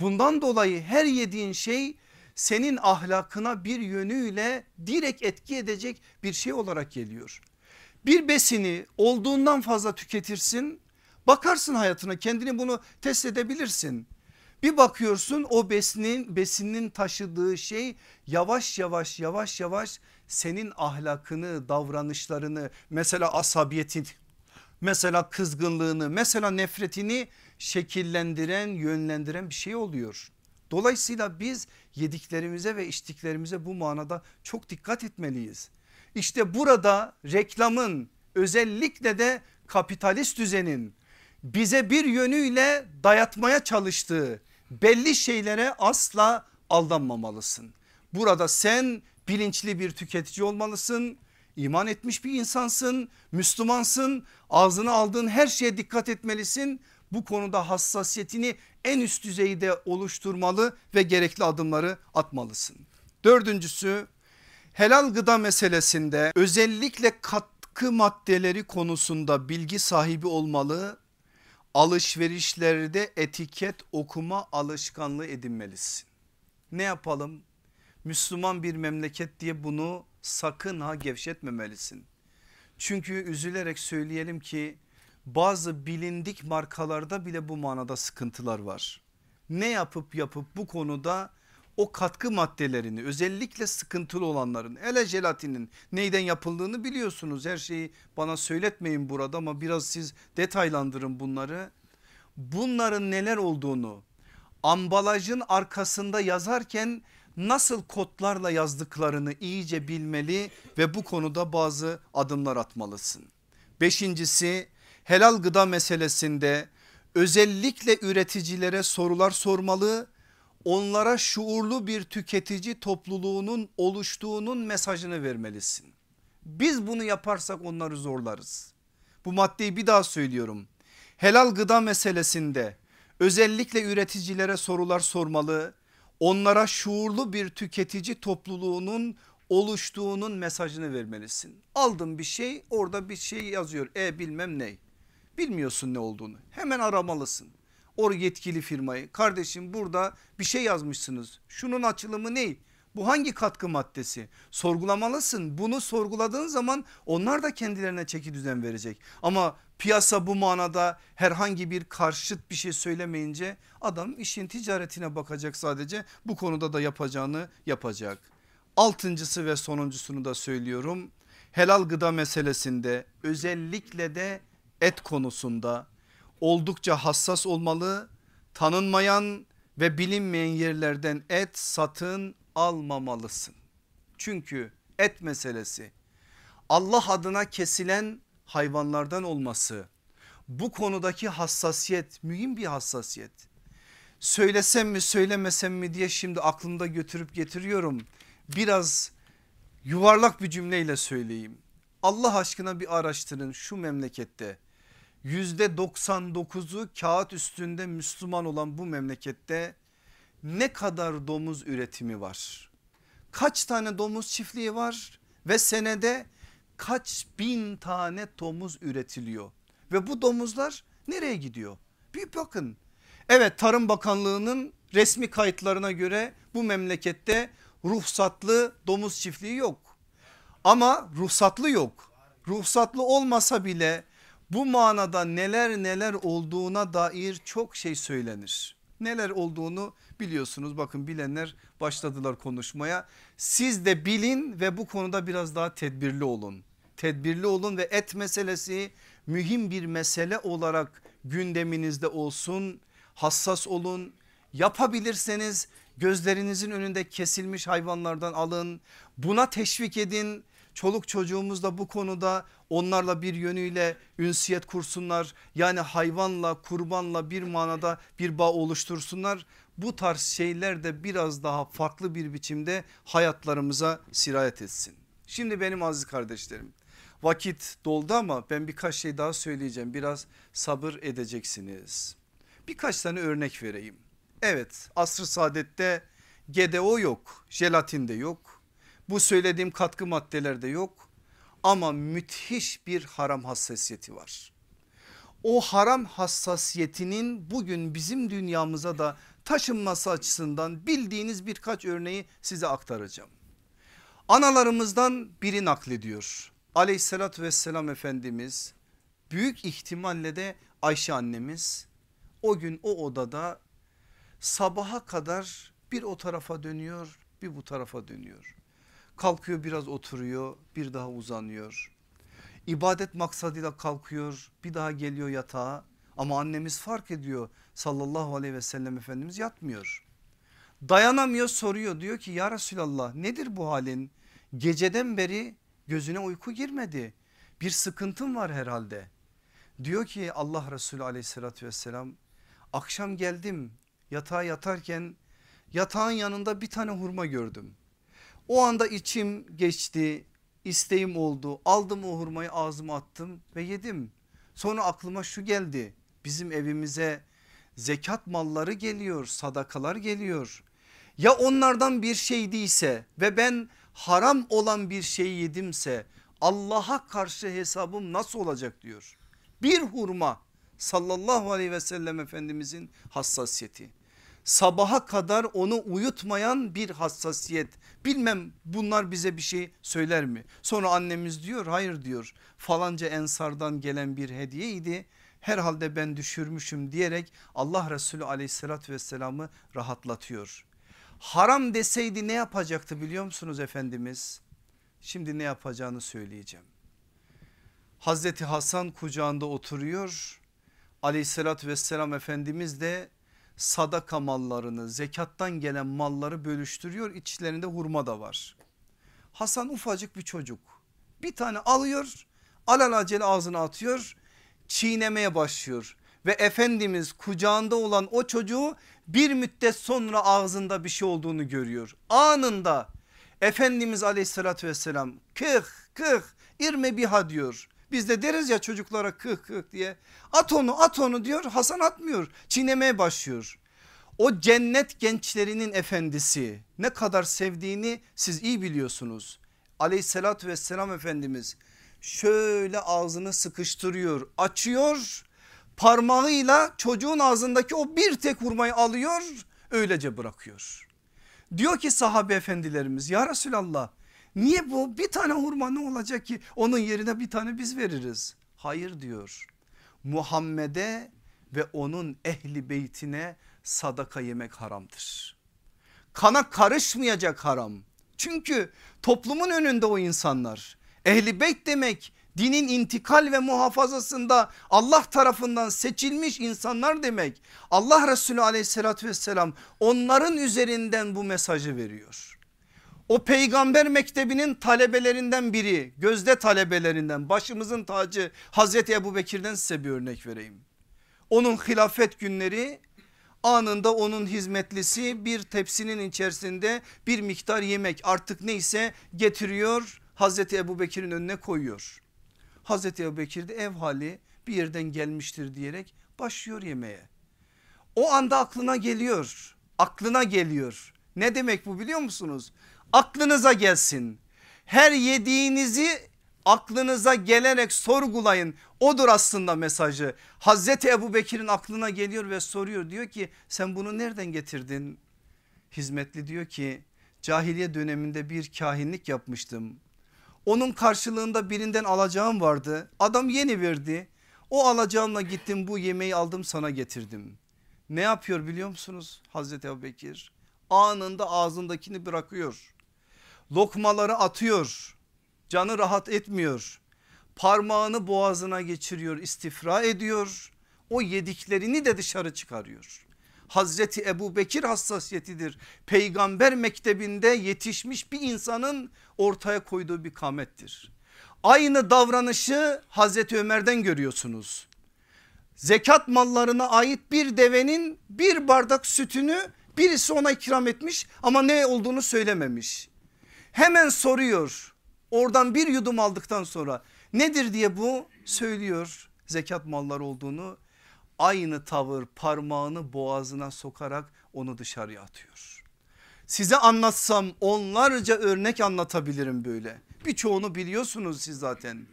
Bundan dolayı her yediğin şey senin ahlakına bir yönüyle direkt etki edecek bir şey olarak geliyor. Bir besini olduğundan fazla tüketirsin bakarsın hayatına kendini bunu test edebilirsin. Bir bakıyorsun o besinin besinin taşıdığı şey yavaş yavaş yavaş yavaş senin ahlakını davranışlarını mesela asabiyetin mesela kızgınlığını mesela nefretini şekillendiren yönlendiren bir şey oluyor. Dolayısıyla biz yediklerimize ve içtiklerimize bu manada çok dikkat etmeliyiz. İşte burada reklamın özellikle de kapitalist düzenin bize bir yönüyle dayatmaya çalıştığı belli şeylere asla aldanmamalısın. Burada sen bilinçli bir tüketici olmalısın. iman etmiş bir insansın, Müslümansın. Ağzına aldığın her şeye dikkat etmelisin. Bu konuda hassasiyetini en üst düzeyde oluşturmalı ve gerekli adımları atmalısın. Dördüncüsü helal gıda meselesinde özellikle katkı maddeleri konusunda bilgi sahibi olmalı. Alışverişlerde etiket okuma alışkanlığı edinmelisin. Ne yapalım? Müslüman bir memleket diye bunu sakın ha gevşetmemelisin. Çünkü üzülerek söyleyelim ki bazı bilindik markalarda bile bu manada sıkıntılar var. Ne yapıp yapıp bu konuda o katkı maddelerini özellikle sıkıntılı olanların ele jelatinin neyden yapıldığını biliyorsunuz. Her şeyi bana söyletmeyin burada ama biraz siz detaylandırın bunları. Bunların neler olduğunu ambalajın arkasında yazarken nasıl kodlarla yazdıklarını iyice bilmeli ve bu konuda bazı adımlar atmalısın. Beşincisi helal gıda meselesinde özellikle üreticilere sorular sormalı onlara şuurlu bir tüketici topluluğunun oluştuğunun mesajını vermelisin. Biz bunu yaparsak onları zorlarız. Bu maddeyi bir daha söylüyorum. Helal gıda meselesinde özellikle üreticilere sorular sormalı. Onlara şuurlu bir tüketici topluluğunun oluştuğunun mesajını vermelisin. Aldın bir şey orada bir şey yazıyor e bilmem ne. Bilmiyorsun ne olduğunu hemen aramalısın o yetkili firmayı kardeşim burada bir şey yazmışsınız şunun açılımı ne? Bu hangi katkı maddesi? Sorgulamalısın. Bunu sorguladığın zaman onlar da kendilerine çeki düzen verecek. Ama piyasa bu manada herhangi bir karşıt bir şey söylemeyince adam işin ticaretine bakacak sadece. Bu konuda da yapacağını yapacak. Altıncısı ve sonuncusunu da söylüyorum. Helal gıda meselesinde özellikle de et konusunda oldukça hassas olmalı. Tanınmayan ve bilinmeyen yerlerden et satın almamalısın. Çünkü et meselesi Allah adına kesilen hayvanlardan olması bu konudaki hassasiyet mühim bir hassasiyet. Söylesem mi söylemesem mi diye şimdi aklımda götürüp getiriyorum. Biraz yuvarlak bir cümleyle söyleyeyim. Allah aşkına bir araştırın şu memlekette yüzde 99'u kağıt üstünde Müslüman olan bu memlekette ne kadar domuz üretimi var? Kaç tane domuz çiftliği var ve senede kaç bin tane domuz üretiliyor? Ve bu domuzlar nereye gidiyor? Bir bakın. Evet Tarım Bakanlığı'nın resmi kayıtlarına göre bu memlekette ruhsatlı domuz çiftliği yok. Ama ruhsatlı yok. Ruhsatlı olmasa bile bu manada neler neler olduğuna dair çok şey söylenir. Neler olduğunu biliyorsunuz bakın bilenler başladılar konuşmaya. Siz de bilin ve bu konuda biraz daha tedbirli olun. Tedbirli olun ve et meselesi mühim bir mesele olarak gündeminizde olsun. Hassas olun. Yapabilirseniz gözlerinizin önünde kesilmiş hayvanlardan alın. Buna teşvik edin çoluk çocuğumuz da bu konuda onlarla bir yönüyle ünsiyet kursunlar. Yani hayvanla kurbanla bir manada bir bağ oluştursunlar. Bu tarz şeyler de biraz daha farklı bir biçimde hayatlarımıza sirayet etsin. Şimdi benim aziz kardeşlerim vakit doldu ama ben birkaç şey daha söyleyeceğim. Biraz sabır edeceksiniz. Birkaç tane örnek vereyim. Evet asr-ı saadette GDO yok, jelatin de yok Bu söylediğim katkı maddelerde yok ama müthiş bir haram hassasiyeti var. O haram hassasiyetinin bugün bizim dünyamıza da taşınması açısından bildiğiniz birkaç örneği size aktaracağım. Analarımızdan biri naklediyor. Aleyhissalatü vesselam Efendimiz büyük ihtimalle de Ayşe annemiz o gün o odada sabaha kadar bir o tarafa dönüyor bir bu tarafa dönüyor. Kalkıyor biraz oturuyor bir daha uzanıyor. İbadet maksadıyla kalkıyor bir daha geliyor yatağa ama annemiz fark ediyor sallallahu aleyhi ve sellem Efendimiz yatmıyor. Dayanamıyor soruyor diyor ki ya Resulallah nedir bu halin? Geceden beri gözüne uyku girmedi bir sıkıntın var herhalde. Diyor ki Allah Resulü aleyhissalatü vesselam akşam geldim yatağa yatarken yatağın yanında bir tane hurma gördüm. O anda içim geçti isteğim oldu aldım o hurmayı ağzıma attım ve yedim. Sonra aklıma şu geldi bizim evimize zekat malları geliyor sadakalar geliyor. Ya onlardan bir şey değilse ve ben haram olan bir şey yedimse Allah'a karşı hesabım nasıl olacak diyor. Bir hurma sallallahu aleyhi ve sellem efendimizin hassasiyeti. Sabaha kadar onu uyutmayan bir hassasiyet. Bilmem bunlar bize bir şey söyler mi? Sonra annemiz diyor hayır diyor falanca ensardan gelen bir hediyeydi. Herhalde ben düşürmüşüm diyerek Allah Resulü aleyhissalatü vesselamı rahatlatıyor. Haram deseydi ne yapacaktı biliyor musunuz Efendimiz? Şimdi ne yapacağını söyleyeceğim. Hazreti Hasan kucağında oturuyor. Aleyhissalatü vesselam Efendimiz de sadaka mallarını zekattan gelen malları bölüştürüyor. İçlerinde hurma da var. Hasan ufacık bir çocuk. Bir tane alıyor alelacele ağzına atıyor çiğnemeye başlıyor. Ve Efendimiz kucağında olan o çocuğu bir müddet sonra ağzında bir şey olduğunu görüyor. Anında Efendimiz aleyhissalatü vesselam kıh kıh irme biha diyor. Biz de deriz ya çocuklara kıh kıh diye at onu at onu diyor Hasan atmıyor çiğnemeye başlıyor. O cennet gençlerinin efendisi ne kadar sevdiğini siz iyi biliyorsunuz. Aleyhissalatü vesselam Efendimiz şöyle ağzını sıkıştırıyor açıyor parmağıyla çocuğun ağzındaki o bir tek hurmayı alıyor öylece bırakıyor. Diyor ki sahabe efendilerimiz ya Resulallah niye bu bir tane hurma ne olacak ki onun yerine bir tane biz veririz. Hayır diyor Muhammed'e ve onun ehli beytine sadaka yemek haramdır. Kana karışmayacak haram. Çünkü toplumun önünde o insanlar. Ehli beyt demek dinin intikal ve muhafazasında Allah tarafından seçilmiş insanlar demek. Allah Resulü aleyhissalatü vesselam onların üzerinden bu mesajı veriyor. O peygamber mektebinin talebelerinden biri gözde talebelerinden başımızın tacı Hazreti Ebu Bekir'den size bir örnek vereyim. Onun hilafet günleri anında onun hizmetlisi bir tepsinin içerisinde bir miktar yemek artık neyse getiriyor Hazreti Ebu Bekir'in önüne koyuyor. Hazreti Ebu Bekir de ev hali bir yerden gelmiştir diyerek başlıyor yemeğe. O anda aklına geliyor aklına geliyor ne demek bu biliyor musunuz? Aklınıza gelsin her yediğinizi aklınıza gelerek sorgulayın odur aslında mesajı. Hazreti Ebu Bekir'in aklına geliyor ve soruyor diyor ki sen bunu nereden getirdin? Hizmetli diyor ki cahiliye döneminde bir kahinlik yapmıştım. Onun karşılığında birinden alacağım vardı. Adam yeni verdi. O alacağımla gittim bu yemeği aldım sana getirdim. Ne yapıyor biliyor musunuz Hazreti Ebu Bekir? Anında ağzındakini bırakıyor. Lokmaları atıyor. Canı rahat etmiyor. Parmağını boğazına geçiriyor istifra ediyor. O yediklerini de dışarı çıkarıyor. Hazreti Ebu Bekir hassasiyetidir. Peygamber mektebinde yetişmiş bir insanın ortaya koyduğu bir kamettir. Aynı davranışı Hazreti Ömer'den görüyorsunuz. Zekat mallarına ait bir devenin bir bardak sütünü birisi ona ikram etmiş ama ne olduğunu söylememiş. Hemen soruyor oradan bir yudum aldıktan sonra nedir diye bu söylüyor zekat malları olduğunu aynı tavır parmağını boğazına sokarak onu dışarıya atıyor. Size anlatsam onlarca örnek anlatabilirim böyle. Birçoğunu biliyorsunuz siz zaten.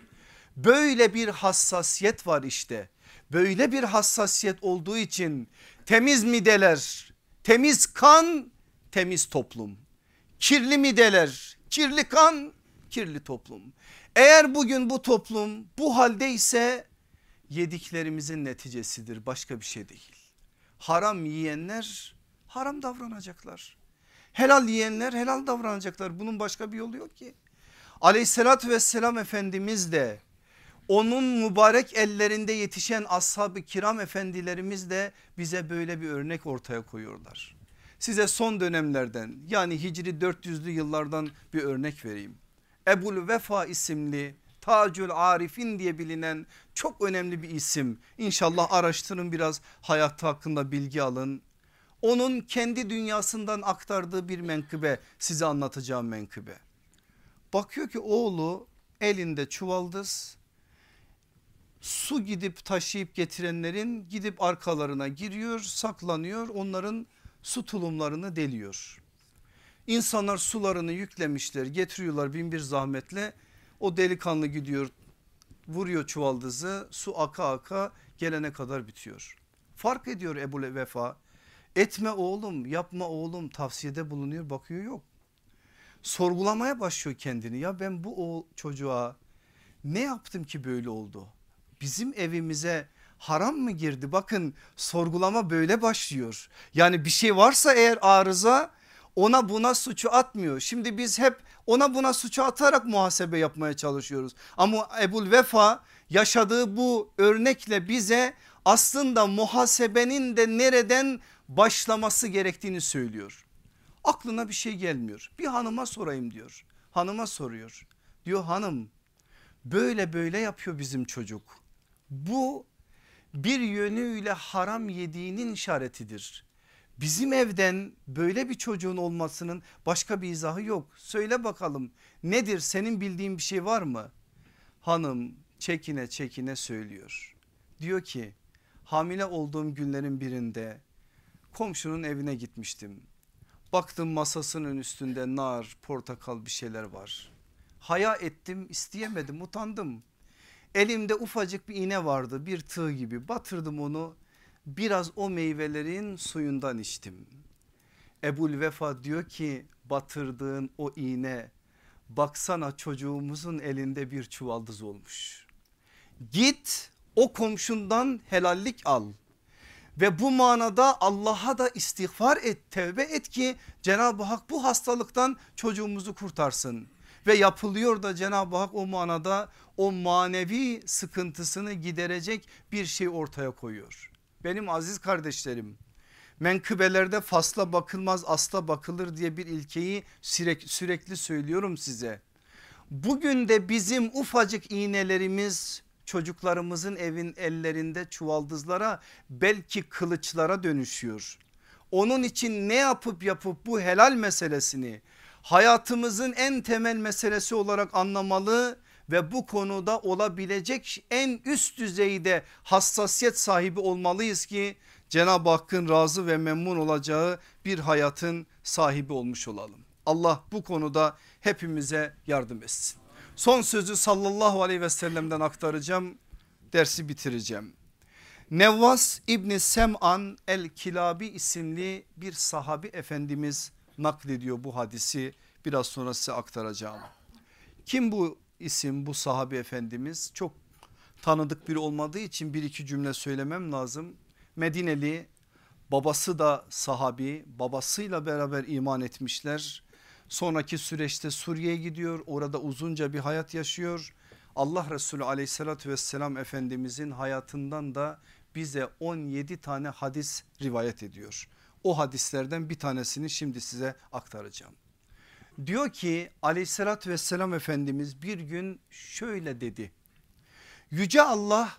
Böyle bir hassasiyet var işte. Böyle bir hassasiyet olduğu için temiz mideler, temiz kan, temiz toplum. Kirli mideler, kirli kan, kirli toplum. Eğer bugün bu toplum bu haldeyse yediklerimizin neticesidir başka bir şey değil. Haram yiyenler haram davranacaklar. Helal yiyenler helal davranacaklar. Bunun başka bir yolu yok ki. Aleyhissalatü vesselam Efendimiz de onun mübarek ellerinde yetişen ashab-ı kiram efendilerimiz de bize böyle bir örnek ortaya koyuyorlar. Size son dönemlerden yani Hicri 400'lü yıllardan bir örnek vereyim. Ebul Vefa isimli Tacül Arifin diye bilinen çok önemli bir isim. İnşallah araştırın biraz hayatı hakkında bilgi alın. Onun kendi dünyasından aktardığı bir menkıbe size anlatacağım menkıbe. Bakıyor ki oğlu elinde çuvaldız su gidip taşıyıp getirenlerin gidip arkalarına giriyor saklanıyor onların su tulumlarını deliyor. İnsanlar sularını yüklemişler getiriyorlar bin bir zahmetle o delikanlı gidiyor vuruyor çuvaldızı su aka aka gelene kadar bitiyor. Fark ediyor Ebu Vefa etme oğlum yapma oğlum tavsiyede bulunuyor bakıyor yok. Sorgulamaya başlıyor kendini ya ben bu o çocuğa ne yaptım ki böyle oldu? Bizim evimize haram mı girdi? Bakın sorgulama böyle başlıyor. Yani bir şey varsa eğer arıza ona buna suçu atmıyor. Şimdi biz hep ona buna suçu atarak muhasebe yapmaya çalışıyoruz. Ama Ebul Vefa yaşadığı bu örnekle bize aslında muhasebenin de nereden başlaması gerektiğini söylüyor. Aklına bir şey gelmiyor. Bir hanıma sorayım diyor. Hanıma soruyor. Diyor hanım böyle böyle yapıyor bizim çocuk. Bu bir yönüyle haram yediğinin işaretidir. Bizim evden böyle bir çocuğun olmasının başka bir izahı yok. Söyle bakalım nedir senin bildiğin bir şey var mı? Hanım çekine çekine söylüyor. Diyor ki hamile olduğum günlerin birinde komşunun evine gitmiştim. Baktım masasının üstünde nar, portakal bir şeyler var. Haya ettim, isteyemedim, utandım. Elimde ufacık bir iğne vardı, bir tığ gibi. Batırdım onu. Biraz o meyvelerin suyundan içtim. Ebul Vefa diyor ki batırdığın o iğne baksana çocuğumuzun elinde bir çuvaldız olmuş. Git o komşundan helallik al ve bu manada Allah'a da istiğfar et tevbe et ki Cenab-ı Hak bu hastalıktan çocuğumuzu kurtarsın. Ve yapılıyor da Cenab-ı Hak o manada o manevi sıkıntısını giderecek bir şey ortaya koyuyor. Benim aziz kardeşlerim menkıbelerde fasla bakılmaz asla bakılır diye bir ilkeyi sürekli, sürekli söylüyorum size. Bugün de bizim ufacık iğnelerimiz çocuklarımızın evin ellerinde çuvaldızlara belki kılıçlara dönüşüyor. Onun için ne yapıp yapıp bu helal meselesini hayatımızın en temel meselesi olarak anlamalı ve bu konuda olabilecek en üst düzeyde hassasiyet sahibi olmalıyız ki Cenab-ı Hakk'ın razı ve memnun olacağı bir hayatın sahibi olmuş olalım. Allah bu konuda hepimize yardım etsin. Son sözü sallallahu aleyhi ve sellem'den aktaracağım. Dersi bitireceğim. Nevvas İbni Sem'an el Kilabi isimli bir sahabi efendimiz naklediyor bu hadisi. Biraz sonra size aktaracağım. Kim bu isim bu sahabi efendimiz? Çok tanıdık biri olmadığı için bir iki cümle söylemem lazım. Medineli babası da sahabi babasıyla beraber iman etmişler. Sonraki süreçte Suriye'ye gidiyor orada uzunca bir hayat yaşıyor. Allah Resulü aleyhissalatü vesselam efendimizin hayatından da bize 17 tane hadis rivayet ediyor. O hadislerden bir tanesini şimdi size aktaracağım. Diyor ki aleyhissalatü vesselam efendimiz bir gün şöyle dedi. Yüce Allah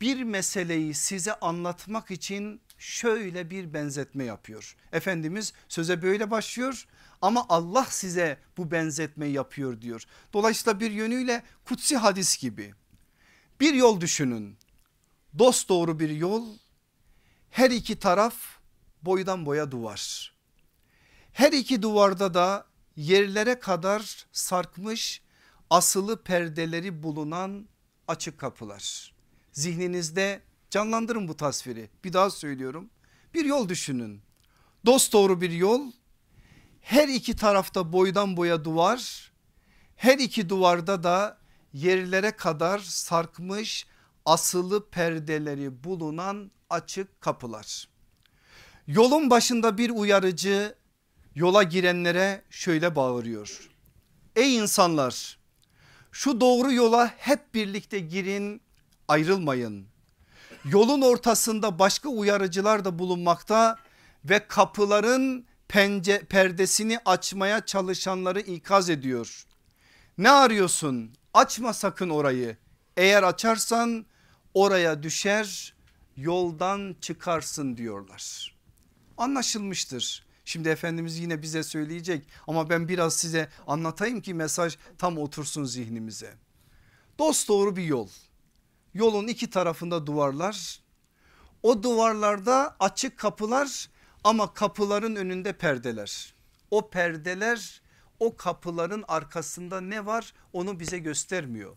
bir meseleyi size anlatmak için şöyle bir benzetme yapıyor. Efendimiz söze böyle başlıyor ama Allah size bu benzetme yapıyor diyor. Dolayısıyla bir yönüyle kutsi hadis gibi. Bir yol düşünün. Dost doğru bir yol. Her iki taraf boydan boya duvar. Her iki duvarda da yerlere kadar sarkmış asılı perdeleri bulunan açık kapılar. Zihninizde canlandırın bu tasviri. Bir daha söylüyorum. Bir yol düşünün. Dost doğru bir yol. Her iki tarafta boydan boya duvar. Her iki duvarda da yerlere kadar sarkmış asılı perdeleri bulunan açık kapılar. Yolun başında bir uyarıcı yola girenlere şöyle bağırıyor. Ey insanlar şu doğru yola hep birlikte girin ayrılmayın. Yolun ortasında başka uyarıcılar da bulunmakta ve kapıların pence, perdesini açmaya çalışanları ikaz ediyor. Ne arıyorsun? Açma sakın orayı. Eğer açarsan oraya düşer yoldan çıkarsın diyorlar. Anlaşılmıştır. Şimdi Efendimiz yine bize söyleyecek ama ben biraz size anlatayım ki mesaj tam otursun zihnimize. Dost doğru bir yol. Yolun iki tarafında duvarlar. O duvarlarda açık kapılar ama kapıların önünde perdeler. O perdeler o kapıların arkasında ne var onu bize göstermiyor.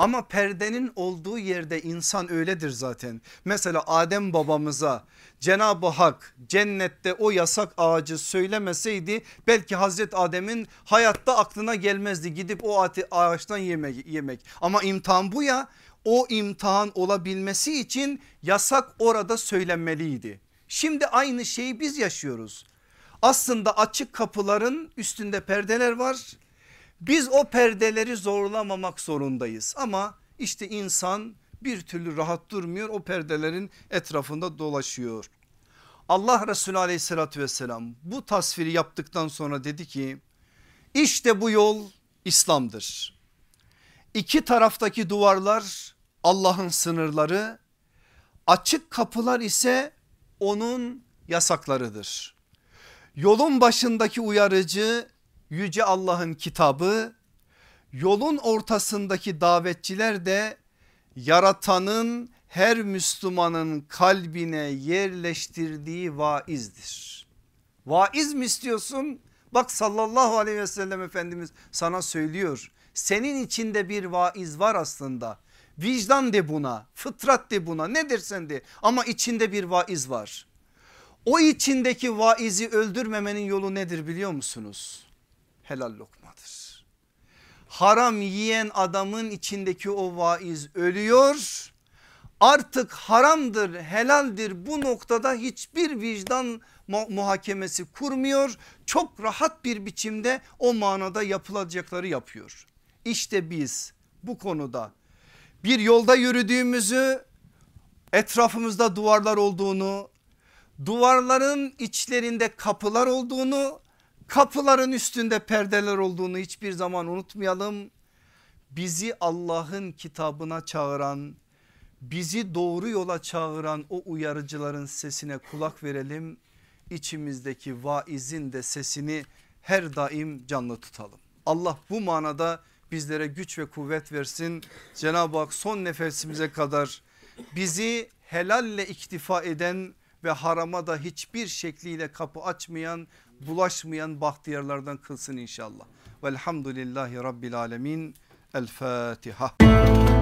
Ama perdenin olduğu yerde insan öyledir zaten. Mesela Adem babamıza Cenab-ı Hak cennette o yasak ağacı söylemeseydi belki Hazreti Adem'in hayatta aklına gelmezdi gidip o ağaçtan yemek, yemek. Ama imtihan bu ya o imtihan olabilmesi için yasak orada söylenmeliydi. Şimdi aynı şeyi biz yaşıyoruz. Aslında açık kapıların üstünde perdeler var biz o perdeleri zorlamamak zorundayız ama işte insan bir türlü rahat durmuyor o perdelerin etrafında dolaşıyor. Allah Resulü aleyhissalatü vesselam bu tasviri yaptıktan sonra dedi ki işte bu yol İslam'dır. İki taraftaki duvarlar Allah'ın sınırları açık kapılar ise onun yasaklarıdır. Yolun başındaki uyarıcı yüce Allah'ın kitabı yolun ortasındaki davetçiler de yaratanın her Müslümanın kalbine yerleştirdiği vaizdir. Vaiz mi istiyorsun? Bak sallallahu aleyhi ve sellem Efendimiz sana söylüyor. Senin içinde bir vaiz var aslında. Vicdan de buna, fıtrat de buna ne dersen de ama içinde bir vaiz var. O içindeki vaizi öldürmemenin yolu nedir biliyor musunuz? Helal lokmadır. Haram yiyen adamın içindeki o vaiz ölüyor. Artık haramdır helaldir bu noktada hiçbir vicdan muhakemesi kurmuyor. Çok rahat bir biçimde o manada yapılacakları yapıyor. İşte biz bu konuda bir yolda yürüdüğümüzü etrafımızda duvarlar olduğunu duvarların içlerinde kapılar olduğunu Kapıların üstünde perdeler olduğunu hiçbir zaman unutmayalım. Bizi Allah'ın kitabına çağıran, bizi doğru yola çağıran o uyarıcıların sesine kulak verelim. İçimizdeki vaizin de sesini her daim canlı tutalım. Allah bu manada bizlere güç ve kuvvet versin. Cenab-ı Hak son nefesimize kadar bizi helalle iktifa eden ve harama da hiçbir şekliyle kapı açmayan bulaşmayan bahtiyarlardan kılsın inşallah. Velhamdülillahi Rabbil Alemin. El Fatiha.